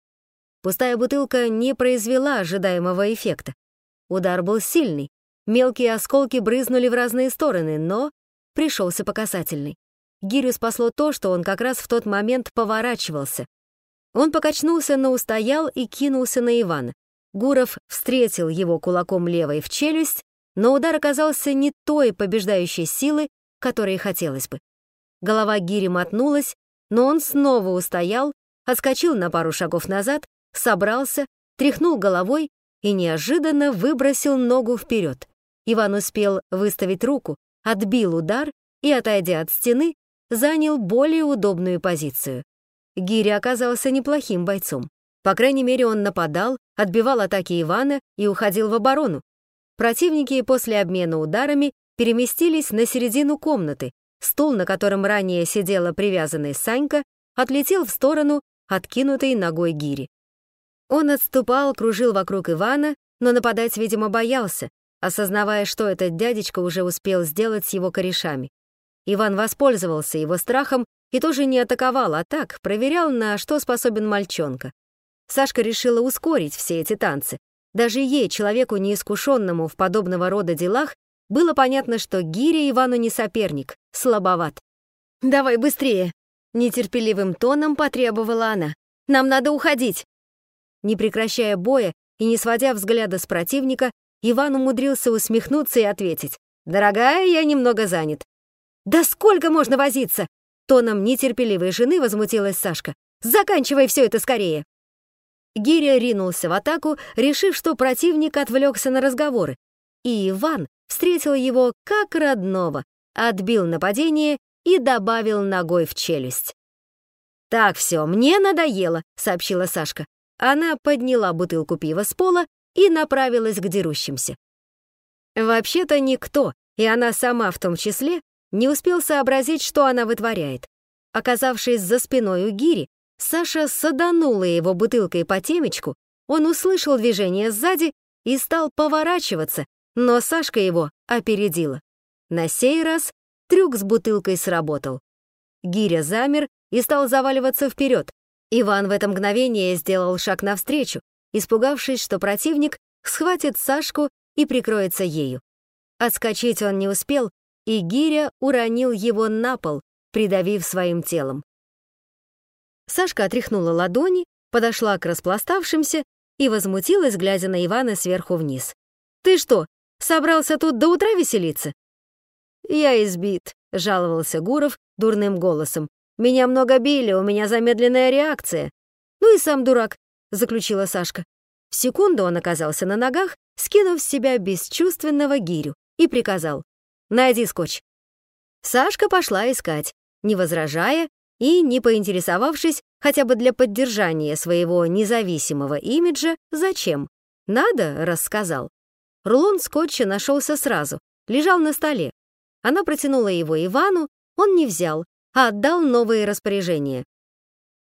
Пустая бутылка не произвела ожидаемого эффекта. Удар был сильный, мелкие осколки брызнули в разные стороны, но пришелся по касательной. Гирю спасло то, что он как раз в тот момент поворачивался. Он покачнулся, но устоял и кинулся на Ивана. Гуров встретил его кулаком левой в челюсть, но удар оказался не той побеждающей силы, которой хотелось бы. Голова Гири мотнулась, но он снова устоял, отскочил на пару шагов назад, собрался, тряхнул головой и неожиданно выбросил ногу вперед. Иван успел выставить руку, отбил удар и, отойдя от стены, занял более удобную позицию. Гири оказался неплохим бойцом. По крайней мере, он нападал, отбивал атаки Ивана и уходил в оборону. Противники после обмена ударами переместились на середину комнаты. Стул, на котором ранее сидела привязанная Санька, отлетел в сторону, откинутой ногой Гири. Он отступал, кружил вокруг Ивана, но нападать, видимо, боялся, осознавая, что этот дядечка уже успел сделать с его корешами. Иван воспользовался его страхом и тоже не атаковал, а так проверял, на что способен мальчонка. Сашка решила ускорить все эти танцы. Даже ей, человеку неискушенному в подобного рода делах, было понятно, что Гиря Ивану не соперник, слабоват. «Давай быстрее!» — нетерпеливым тоном потребовала она. «Нам надо уходить!» Не прекращая боя и не сводя взгляда с противника, Иван умудрился усмехнуться и ответить. «Дорогая, я немного занят». «Да сколько можно возиться?» Тоном нетерпеливой жены возмутилась Сашка. «Заканчивай все это скорее!» Гиря ринулся в атаку, решив, что противник отвлекся на разговоры. И Иван встретил его как родного, отбил нападение и добавил ногой в челюсть. «Так все, мне надоело», — сообщила Сашка. Она подняла бутылку пива с пола и направилась к дерущимся. Вообще-то никто, и она сама в том числе, не успел сообразить, что она вытворяет. Оказавшись за спиной у Гири, Саша саданула его бутылкой по темечку, он услышал движение сзади и стал поворачиваться, но Сашка его опередила. На сей раз трюк с бутылкой сработал. Гиря замер и стал заваливаться вперед, Иван в это мгновение сделал шаг навстречу, испугавшись, что противник схватит Сашку и прикроется ею. Отскочить он не успел, и Гиря уронил его на пол, придавив своим телом. Сашка отряхнула ладони, подошла к распластавшимся и возмутилась, глядя на Ивана сверху вниз. «Ты что, собрался тут до утра веселиться?» «Я избит», — жаловался Гуров дурным голосом. Меня много били, у меня замедленная реакция. Ну и сам дурак, заключила Сашка. В секунду он оказался на ногах, скинув с себя бесчувственного гирю, и приказал «Найди скотч». Сашка пошла искать, не возражая и не поинтересовавшись, Хотя бы для поддержания своего независимого имиджа зачем? Надо, рассказал. Рулон скотча нашелся сразу, лежал на столе. Она протянула его Ивану, он не взял, а отдал новые распоряжения.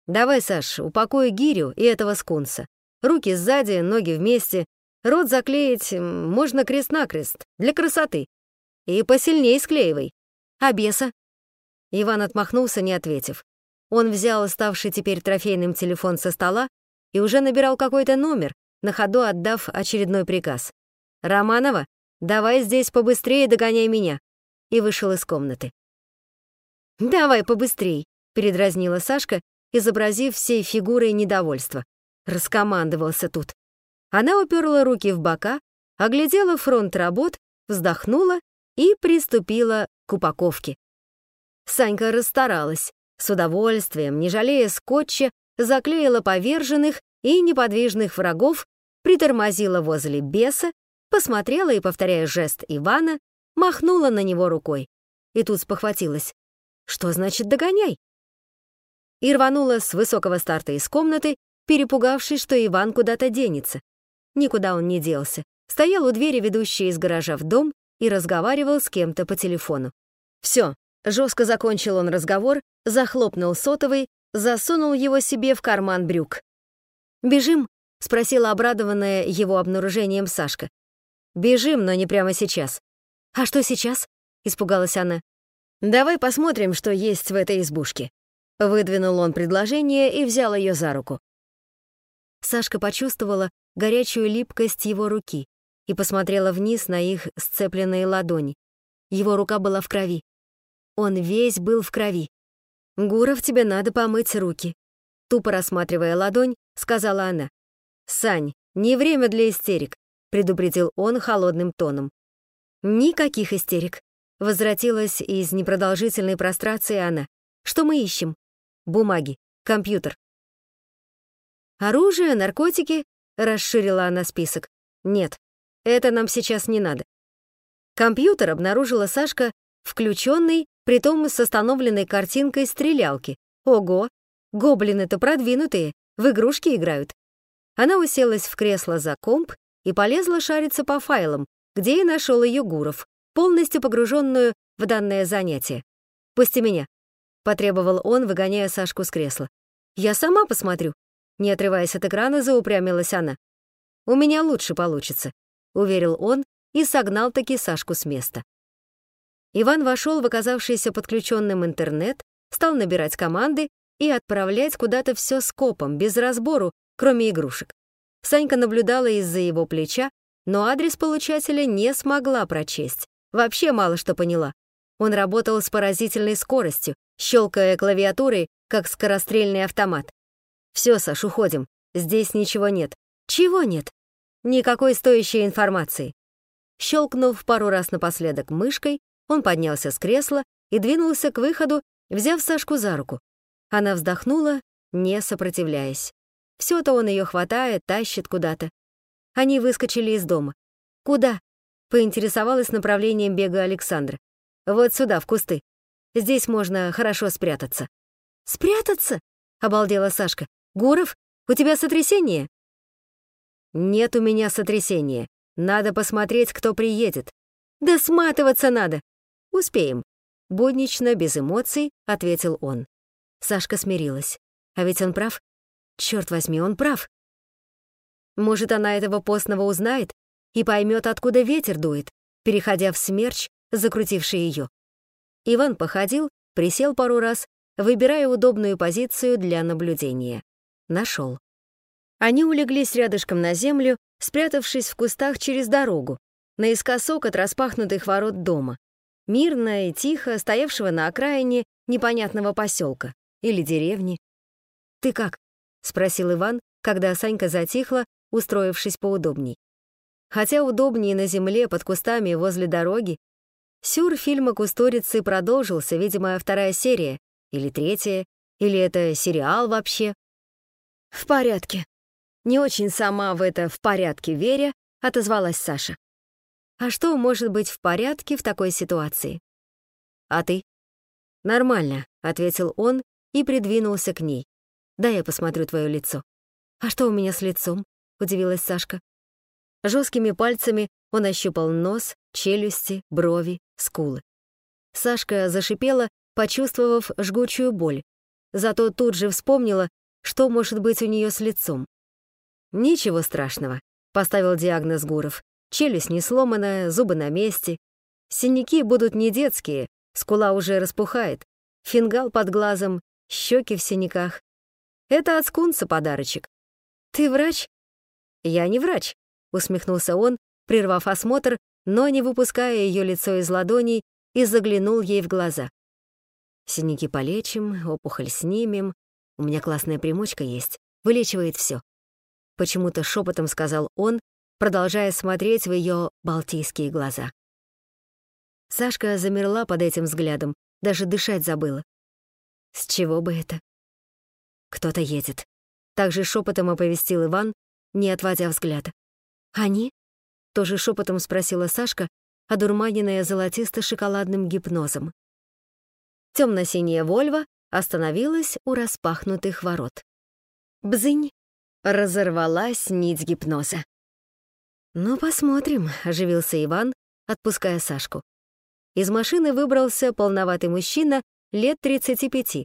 «Давай, Саш, упакуй гирю и этого скунса. Руки сзади, ноги вместе. Рот заклеить можно крест-накрест, для красоты. И посильнее склеивай. А беса?» Иван отмахнулся, не ответив. Он взял ставший теперь трофейным телефон со стола и уже набирал какой-то номер, на ходу отдав очередной приказ. «Романова, давай здесь побыстрее догоняй меня!» и вышел из комнаты. «Давай побыстрей!» — передразнила Сашка, изобразив всей фигурой недовольства. Раскомандовался тут. Она уперла руки в бока, оглядела фронт работ, вздохнула и приступила к упаковке. Санька расстаралась, с удовольствием, не жалея скотча, заклеила поверженных и неподвижных врагов, притормозила возле беса, посмотрела и, повторяя жест Ивана, махнула на него рукой. И тут спохватилась. Что значит «догоняй»? И рванула с высокого старта из комнаты, перепугавшись, что Иван куда-то денется. Никуда он не делся. Стоял у двери, ведущей из гаража в дом, и разговаривал с кем-то по телефону. Все, жестко закончил он разговор, захлопнул сотовый, засунул его себе в карман брюк. «Бежим?» — спросила обрадованная его обнаружением Сашка. «Бежим, но не прямо сейчас». «А что сейчас?» — испугалась она. «Давай посмотрим, что есть в этой избушке». Выдвинул он предложение и взял ее за руку. Сашка почувствовала горячую липкость его руки и посмотрела вниз на их сцепленные ладони. Его рука была в крови. Он весь был в крови. «Гуров, тебе надо помыть руки», — тупо рассматривая ладонь, сказала она. «Сань, не время для истерик», — предупредил он холодным тоном. «Никаких истерик», — возвратилась из непродолжительной прострации она. «Что мы ищем?» «Бумаги, компьютер». «Оружие, наркотики?» — расширила она список. «Нет, это нам сейчас не надо». Компьютер обнаружила Сашка включенный, притом с остановленной картинкой стрелялки. Ого, гоблины-то продвинутые, в игрушки играют. Она уселась в кресло за комп и полезла шариться по файлам, где и нашел ее Гуров, полностью погруженную в данное занятие. «Пусти меня», — потребовал он, выгоняя Сашку с кресла. «Я сама посмотрю». Не отрываясь от экрана, заупрямилась она. «У меня лучше получится», — уверил он и согнал таки Сашку с места. Иван вошел в оказавшийся подключенным интернет, стал набирать команды и отправлять куда-то все скопом, без разбору, кроме игрушек. Санька наблюдала из-за его плеча, но адрес получателя не смогла прочесть. Вообще мало что поняла. Он работал с поразительной скоростью, щелкая клавиатурой, как скорострельный автомат. «Все, Саш, уходим. Здесь ничего нет». «Чего нет?» «Никакой стоящей информации». Щелкнув пару раз напоследок мышкой, он поднялся с кресла и двинулся к выходу, взяв Сашку за руку. Она вздохнула, не сопротивляясь. все то он ее хватает, тащит куда-то. Они выскочили из дома. «Куда?» — поинтересовалась направлением бега Александра. «Вот сюда, в кусты. Здесь можно хорошо спрятаться». «Спрятаться?» — обалдела Сашка. «Гуров, у тебя сотрясение?» «Нет у меня сотрясения. Надо посмотреть, кто приедет». «Да сматываться надо!» «Успеем», — буднично, без эмоций, ответил он. Сашка смирилась. А ведь он прав. Черт возьми, он прав. Может, она этого постного узнает и поймет, откуда ветер дует, переходя в смерч, закрутивший ее. Иван походил, присел пару раз, выбирая удобную позицию для наблюдения. Нашел. Они улеглись рядышком на землю, спрятавшись в кустах через дорогу, наискосок от распахнутых ворот дома мирно и тихо стоявшего на окраине непонятного поселка или деревни. «Ты как?» — спросил Иван, когда Санька затихла, устроившись поудобней. Хотя удобнее на земле под кустами возле дороги, сюр фильма «Кустурицы» продолжился, видимо, вторая серия, или третья, или это сериал вообще. «В порядке». Не очень сама в это «в порядке» веря, отозвалась Саша. А что может быть в порядке в такой ситуации? А ты? Нормально, ответил он и придвинулся к ней. дай я посмотрю твое лицо». «А что у меня с лицом?» — удивилась Сашка. Жесткими пальцами он ощупал нос, челюсти, брови, скулы. Сашка зашипела, почувствовав жгучую боль. Зато тут же вспомнила, что может быть у нее с лицом. «Ничего страшного», — поставил диагноз Гуров. «Челюсть не сломанная, зубы на месте. Синяки будут не детские, скула уже распухает, фингал под глазом, щеки в синяках. Это от скунса подарочек. Ты врач? Я не врач, усмехнулся он, прервав осмотр, но не выпуская ее лицо из ладоней и заглянул ей в глаза. Синяки полечим, опухоль снимем. У меня классная примочка есть, вылечивает все. Почему-то шепотом сказал он, продолжая смотреть в ее балтийские глаза. Сашка замерла под этим взглядом, даже дышать забыла. С чего бы это? Кто-то едет. Также шепотом оповестил Иван, не отводя взгляда. «Они?» — тоже шепотом спросила Сашка, одурманенная золотисто-шоколадным гипнозом. Темно-синяя Вольва остановилась у распахнутых ворот. Бзынь! Разорвалась нить гипноза. «Ну, посмотрим», — оживился Иван, отпуская Сашку. Из машины выбрался полноватый мужчина лет 35,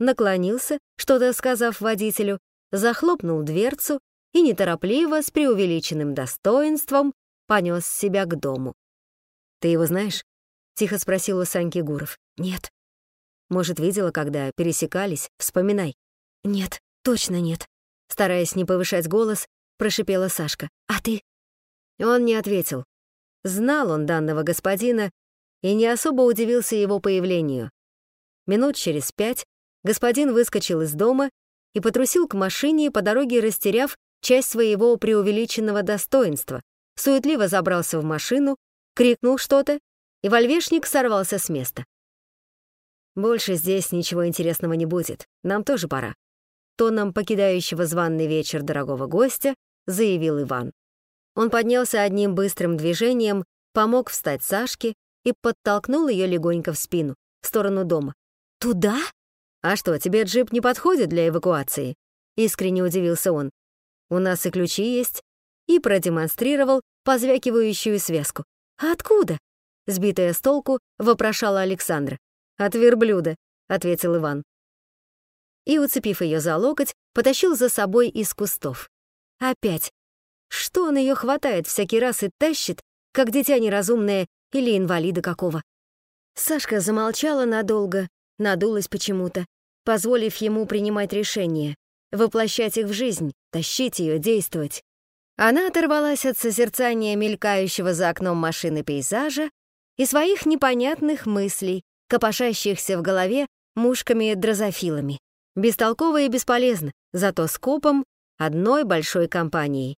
наклонился, что-то сказав водителю, захлопнул дверцу и неторопливо, с преувеличенным достоинством, понес себя к дому. «Ты его знаешь?» — тихо спросил у Саньки Гуров. «Нет». «Может, видела, когда пересекались? Вспоминай». «Нет, точно нет», — стараясь не повышать голос, прошипела Сашка. «А ты?» Он не ответил. Знал он данного господина и не особо удивился его появлению. Минут через пять господин выскочил из дома и потрусил к машине, по дороге растеряв часть своего преувеличенного достоинства, суетливо забрался в машину, крикнул что-то, и вольвешник сорвался с места. «Больше здесь ничего интересного не будет, нам тоже пора», тоном покидающего званный вечер дорогого гостя заявил Иван. Он поднялся одним быстрым движением, помог встать Сашке и подтолкнул ее легонько в спину, в сторону дома. «Туда?» «А что, тебе джип не подходит для эвакуации?» Искренне удивился он. «У нас и ключи есть». И продемонстрировал позвякивающую связку. «А откуда?» Сбитая с толку, вопрошала Александра. «От верблюда», — ответил Иван. И, уцепив ее за локоть, потащил за собой из кустов. Опять. Что он ее хватает всякий раз и тащит, как дитя неразумное или инвалида какого? Сашка замолчала надолго, надулась почему-то, позволив ему принимать решения, воплощать их в жизнь, тащить ее, действовать. Она оторвалась от созерцания мелькающего за окном машины пейзажа и своих непонятных мыслей, копошащихся в голове мушками-дрозофилами. Бестолково и бесполезно, зато скопом одной большой компанией.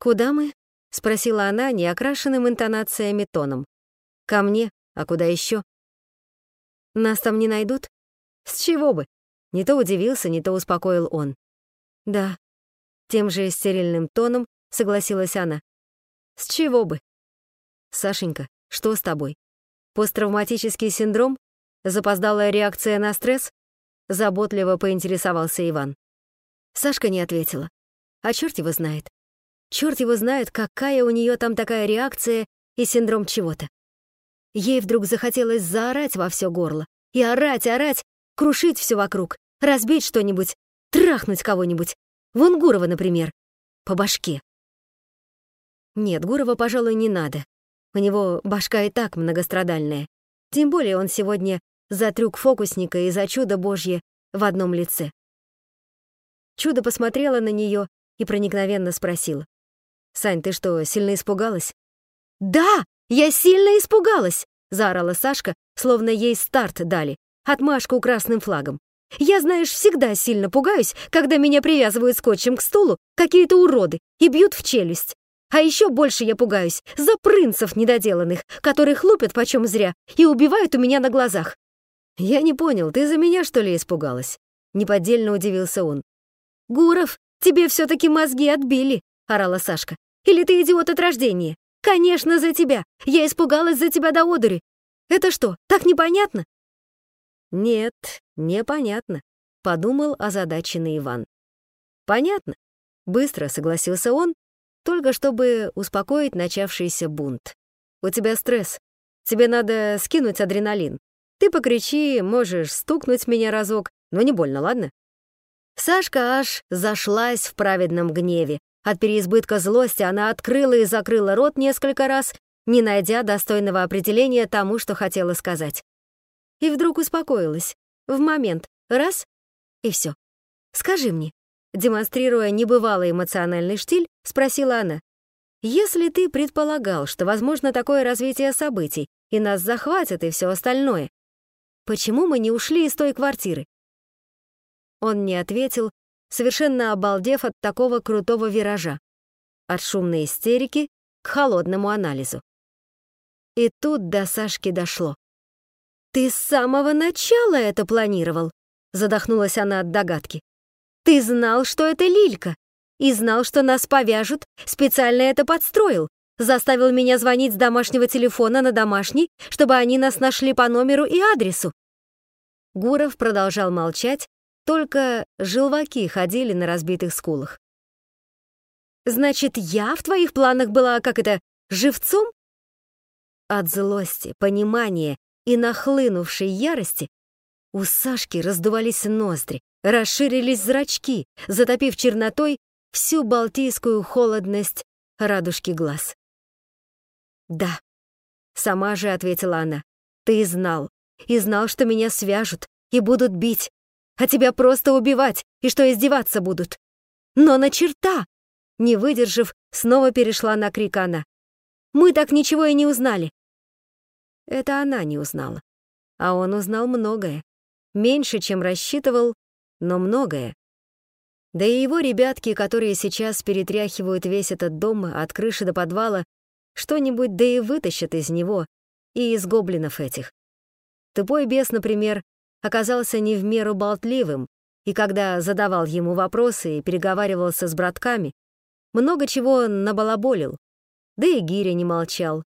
«Куда мы?» — спросила она неокрашенным интонациями тоном. «Ко мне, а куда еще?» «Нас там не найдут?» «С чего бы?» Не то удивился, не то успокоил он. «Да», — тем же стерильным тоном согласилась она. «С чего бы?» «Сашенька, что с тобой? Посттравматический синдром? Запоздалая реакция на стресс?» Заботливо поинтересовался Иван. Сашка не ответила. А черт его знает. Черт его знает, какая у нее там такая реакция и синдром чего-то. Ей вдруг захотелось заорать во все горло. И орать, орать, крушить все вокруг, разбить что-нибудь, трахнуть кого-нибудь. Вон Гурова, например. По башке. Нет, Гурова, пожалуй, не надо. У него башка и так многострадальная. Тем более он сегодня за трюк фокусника и за чудо Божье в одном лице. Чудо посмотрела на нее и проникновенно спросила. «Сань, ты что, сильно испугалась?» «Да, я сильно испугалась!» — заорала Сашка, словно ей старт дали, отмашку красным флагом. «Я, знаешь, всегда сильно пугаюсь, когда меня привязывают скотчем к стулу какие-то уроды и бьют в челюсть. А еще больше я пугаюсь за принцев недоделанных, которых лупят почем зря и убивают у меня на глазах». «Я не понял, ты за меня, что ли, испугалась?» Неподдельно удивился он. «Гуров, тебе все-таки мозги отбили!» — орала Сашка. «Или ты идиот от рождения? Конечно, за тебя! Я испугалась за тебя до одури! Это что, так непонятно?» «Нет, непонятно», подумал озадаченный Иван. Понятно. Быстро согласился он, только чтобы успокоить начавшийся бунт. У тебя стресс. Тебе надо скинуть адреналин. Ты покричи, можешь стукнуть меня разок, но не больно, ладно? Сашка аж зашлась в праведном гневе. От переизбытка злости она открыла и закрыла рот несколько раз, не найдя достойного определения тому, что хотела сказать. И вдруг успокоилась. В момент. Раз — и все. «Скажи мне», демонстрируя небывалый эмоциональный штиль, спросила она, «Если ты предполагал, что возможно такое развитие событий, и нас захватят, и все остальное, почему мы не ушли из той квартиры?» Он не ответил, совершенно обалдев от такого крутого виража, от шумной истерики к холодному анализу. И тут до Сашки дошло. «Ты с самого начала это планировал?» Задохнулась она от догадки. «Ты знал, что это Лилька, и знал, что нас повяжут, специально это подстроил, заставил меня звонить с домашнего телефона на домашний, чтобы они нас нашли по номеру и адресу». Гуров продолжал молчать, только желваки ходили на разбитых скулах. «Значит, я в твоих планах была, как это, живцом?» От злости, понимания и нахлынувшей ярости у Сашки раздувались ноздри, расширились зрачки, затопив чернотой всю балтийскую холодность радужки глаз. «Да», — сама же ответила она, — «ты знал, и знал, что меня свяжут и будут бить, а тебя просто убивать и что издеваться будут. Но на черта!» Не выдержав, снова перешла на крик она. «Мы так ничего и не узнали». Это она не узнала, а он узнал многое. Меньше, чем рассчитывал, но многое. Да и его ребятки, которые сейчас перетряхивают весь этот дом от крыши до подвала, что-нибудь да и вытащат из него и из гоблинов этих. Тупой бес, например, оказался не в меру болтливым, и когда задавал ему вопросы и переговаривался с братками, много чего набалаболил, да и Гиря не молчал,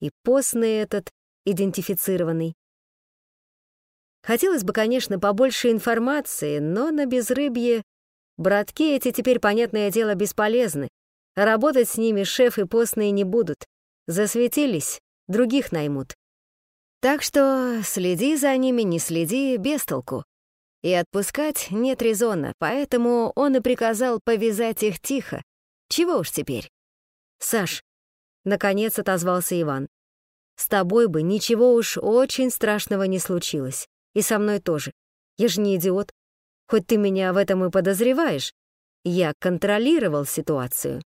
и постный этот, идентифицированный. Хотелось бы, конечно, побольше информации, но на безрыбье братки эти теперь, понятное дело, бесполезны. Работать с ними шеф и постные не будут. Засветились, других наймут. Так что следи за ними, не следи, без толку. И отпускать нет резона, поэтому он и приказал повязать их тихо. Чего уж теперь? Саш, наконец отозвался Иван. С тобой бы ничего уж очень страшного не случилось. И со мной тоже. Я же не идиот. Хоть ты меня в этом и подозреваешь, я контролировал ситуацию.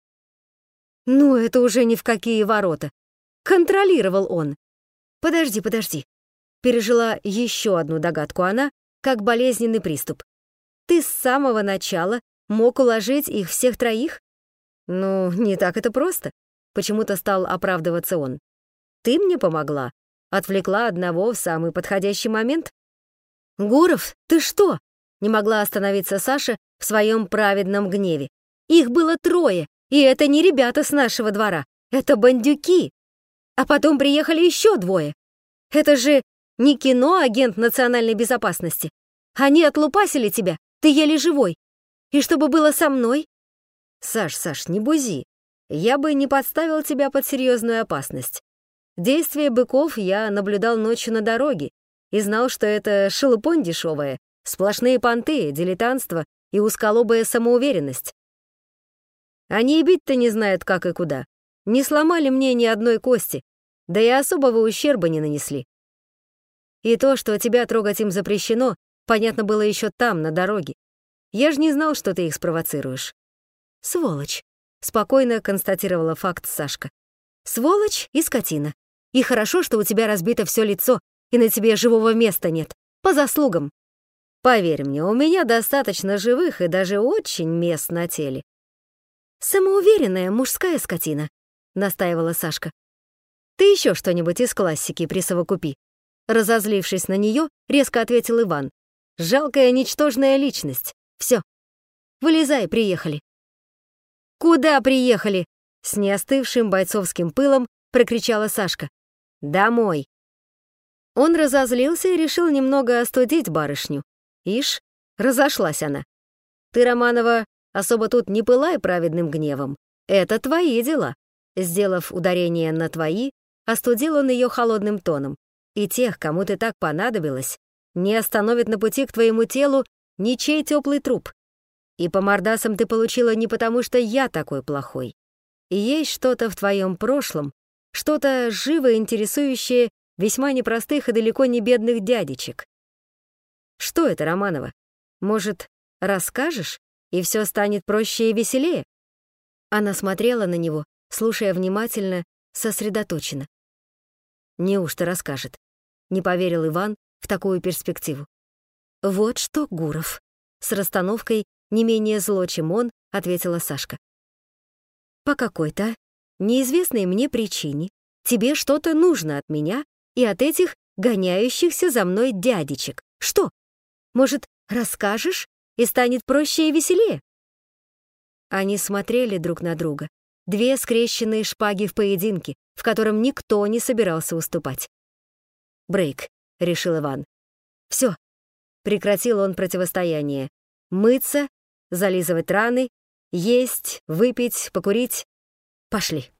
Ну, это уже ни в какие ворота. Контролировал он. «Подожди, подожди». Пережила еще одну догадку она, как болезненный приступ. «Ты с самого начала мог уложить их всех троих?» «Ну, не так это просто», — почему-то стал оправдываться он. «Ты мне помогла, отвлекла одного в самый подходящий момент». «Гуров, ты что?» — не могла остановиться Саша в своем праведном гневе. «Их было трое, и это не ребята с нашего двора, это бандюки. А потом приехали еще двое. Это же не кино агент национальной безопасности. Они отлупасили тебя, ты еле живой. И что бы было со мной? Саш, Саш, не бузи. Я бы не подставил тебя под серьезную опасность. Действия быков я наблюдал ночью на дороге и знал, что это шелупонь дешевая, сплошные понты, дилетантство и узколобая самоуверенность. Они и бить-то не знают, как и куда. Не сломали мне ни одной кости, да и особого ущерба не нанесли. И то, что тебя трогать им запрещено, понятно было еще там, на дороге. Я же не знал, что ты их спровоцируешь. Сволочь, спокойно констатировала факт Сашка. Сволочь и скотина. И хорошо, что у тебя разбито все лицо, и на тебе живого места нет. По заслугам. Поверь мне, у меня достаточно живых и даже очень мест на теле. Самоуверенная мужская скотина, настаивала Сашка. Ты еще что-нибудь из классики присовокупи. Разозлившись на нее, резко ответил Иван. Жалкая, ничтожная личность. Все. Вылезай, приехали. Куда приехали? С неостывшим бойцовским пылом прокричала Сашка. Домой. Он разозлился и решил немного остудить барышню. Ишь, Разошлась она. Ты, Романова, особо тут не пылай праведным гневом. Это твои дела. Сделав ударение на твои, остудил он ее холодным тоном. И тех, кому ты так понадобилась, не остановит на пути к твоему телу ничей теплый труп. И по мордасам ты получила не потому, что я такой плохой. Есть что-то в твоем прошлом, что-то живо интересующее весьма непростых и далеко не бедных дядечек. Что это, Романова? Может, расскажешь, и все станет проще и веселее? Она смотрела на него, слушая внимательно, сосредоточенно. Неужто расскажет? Не поверил Иван в такую перспективу. Вот что, Гуров. С расстановкой не менее зло, чем он, ответила Сашка. По какой-то неизвестной мне причине тебе что-то нужно от меня и от этих гоняющихся за мной дядечек. Что? Может, расскажешь, и станет проще и веселее?» Они смотрели друг на друга. Две скрещенные шпаги в поединке, в котором никто не собирался уступать. «Брейк», — решил Иван. «Все». Прекратил он противостояние. Мыться, зализывать раны, есть, выпить, покурить. Пошли.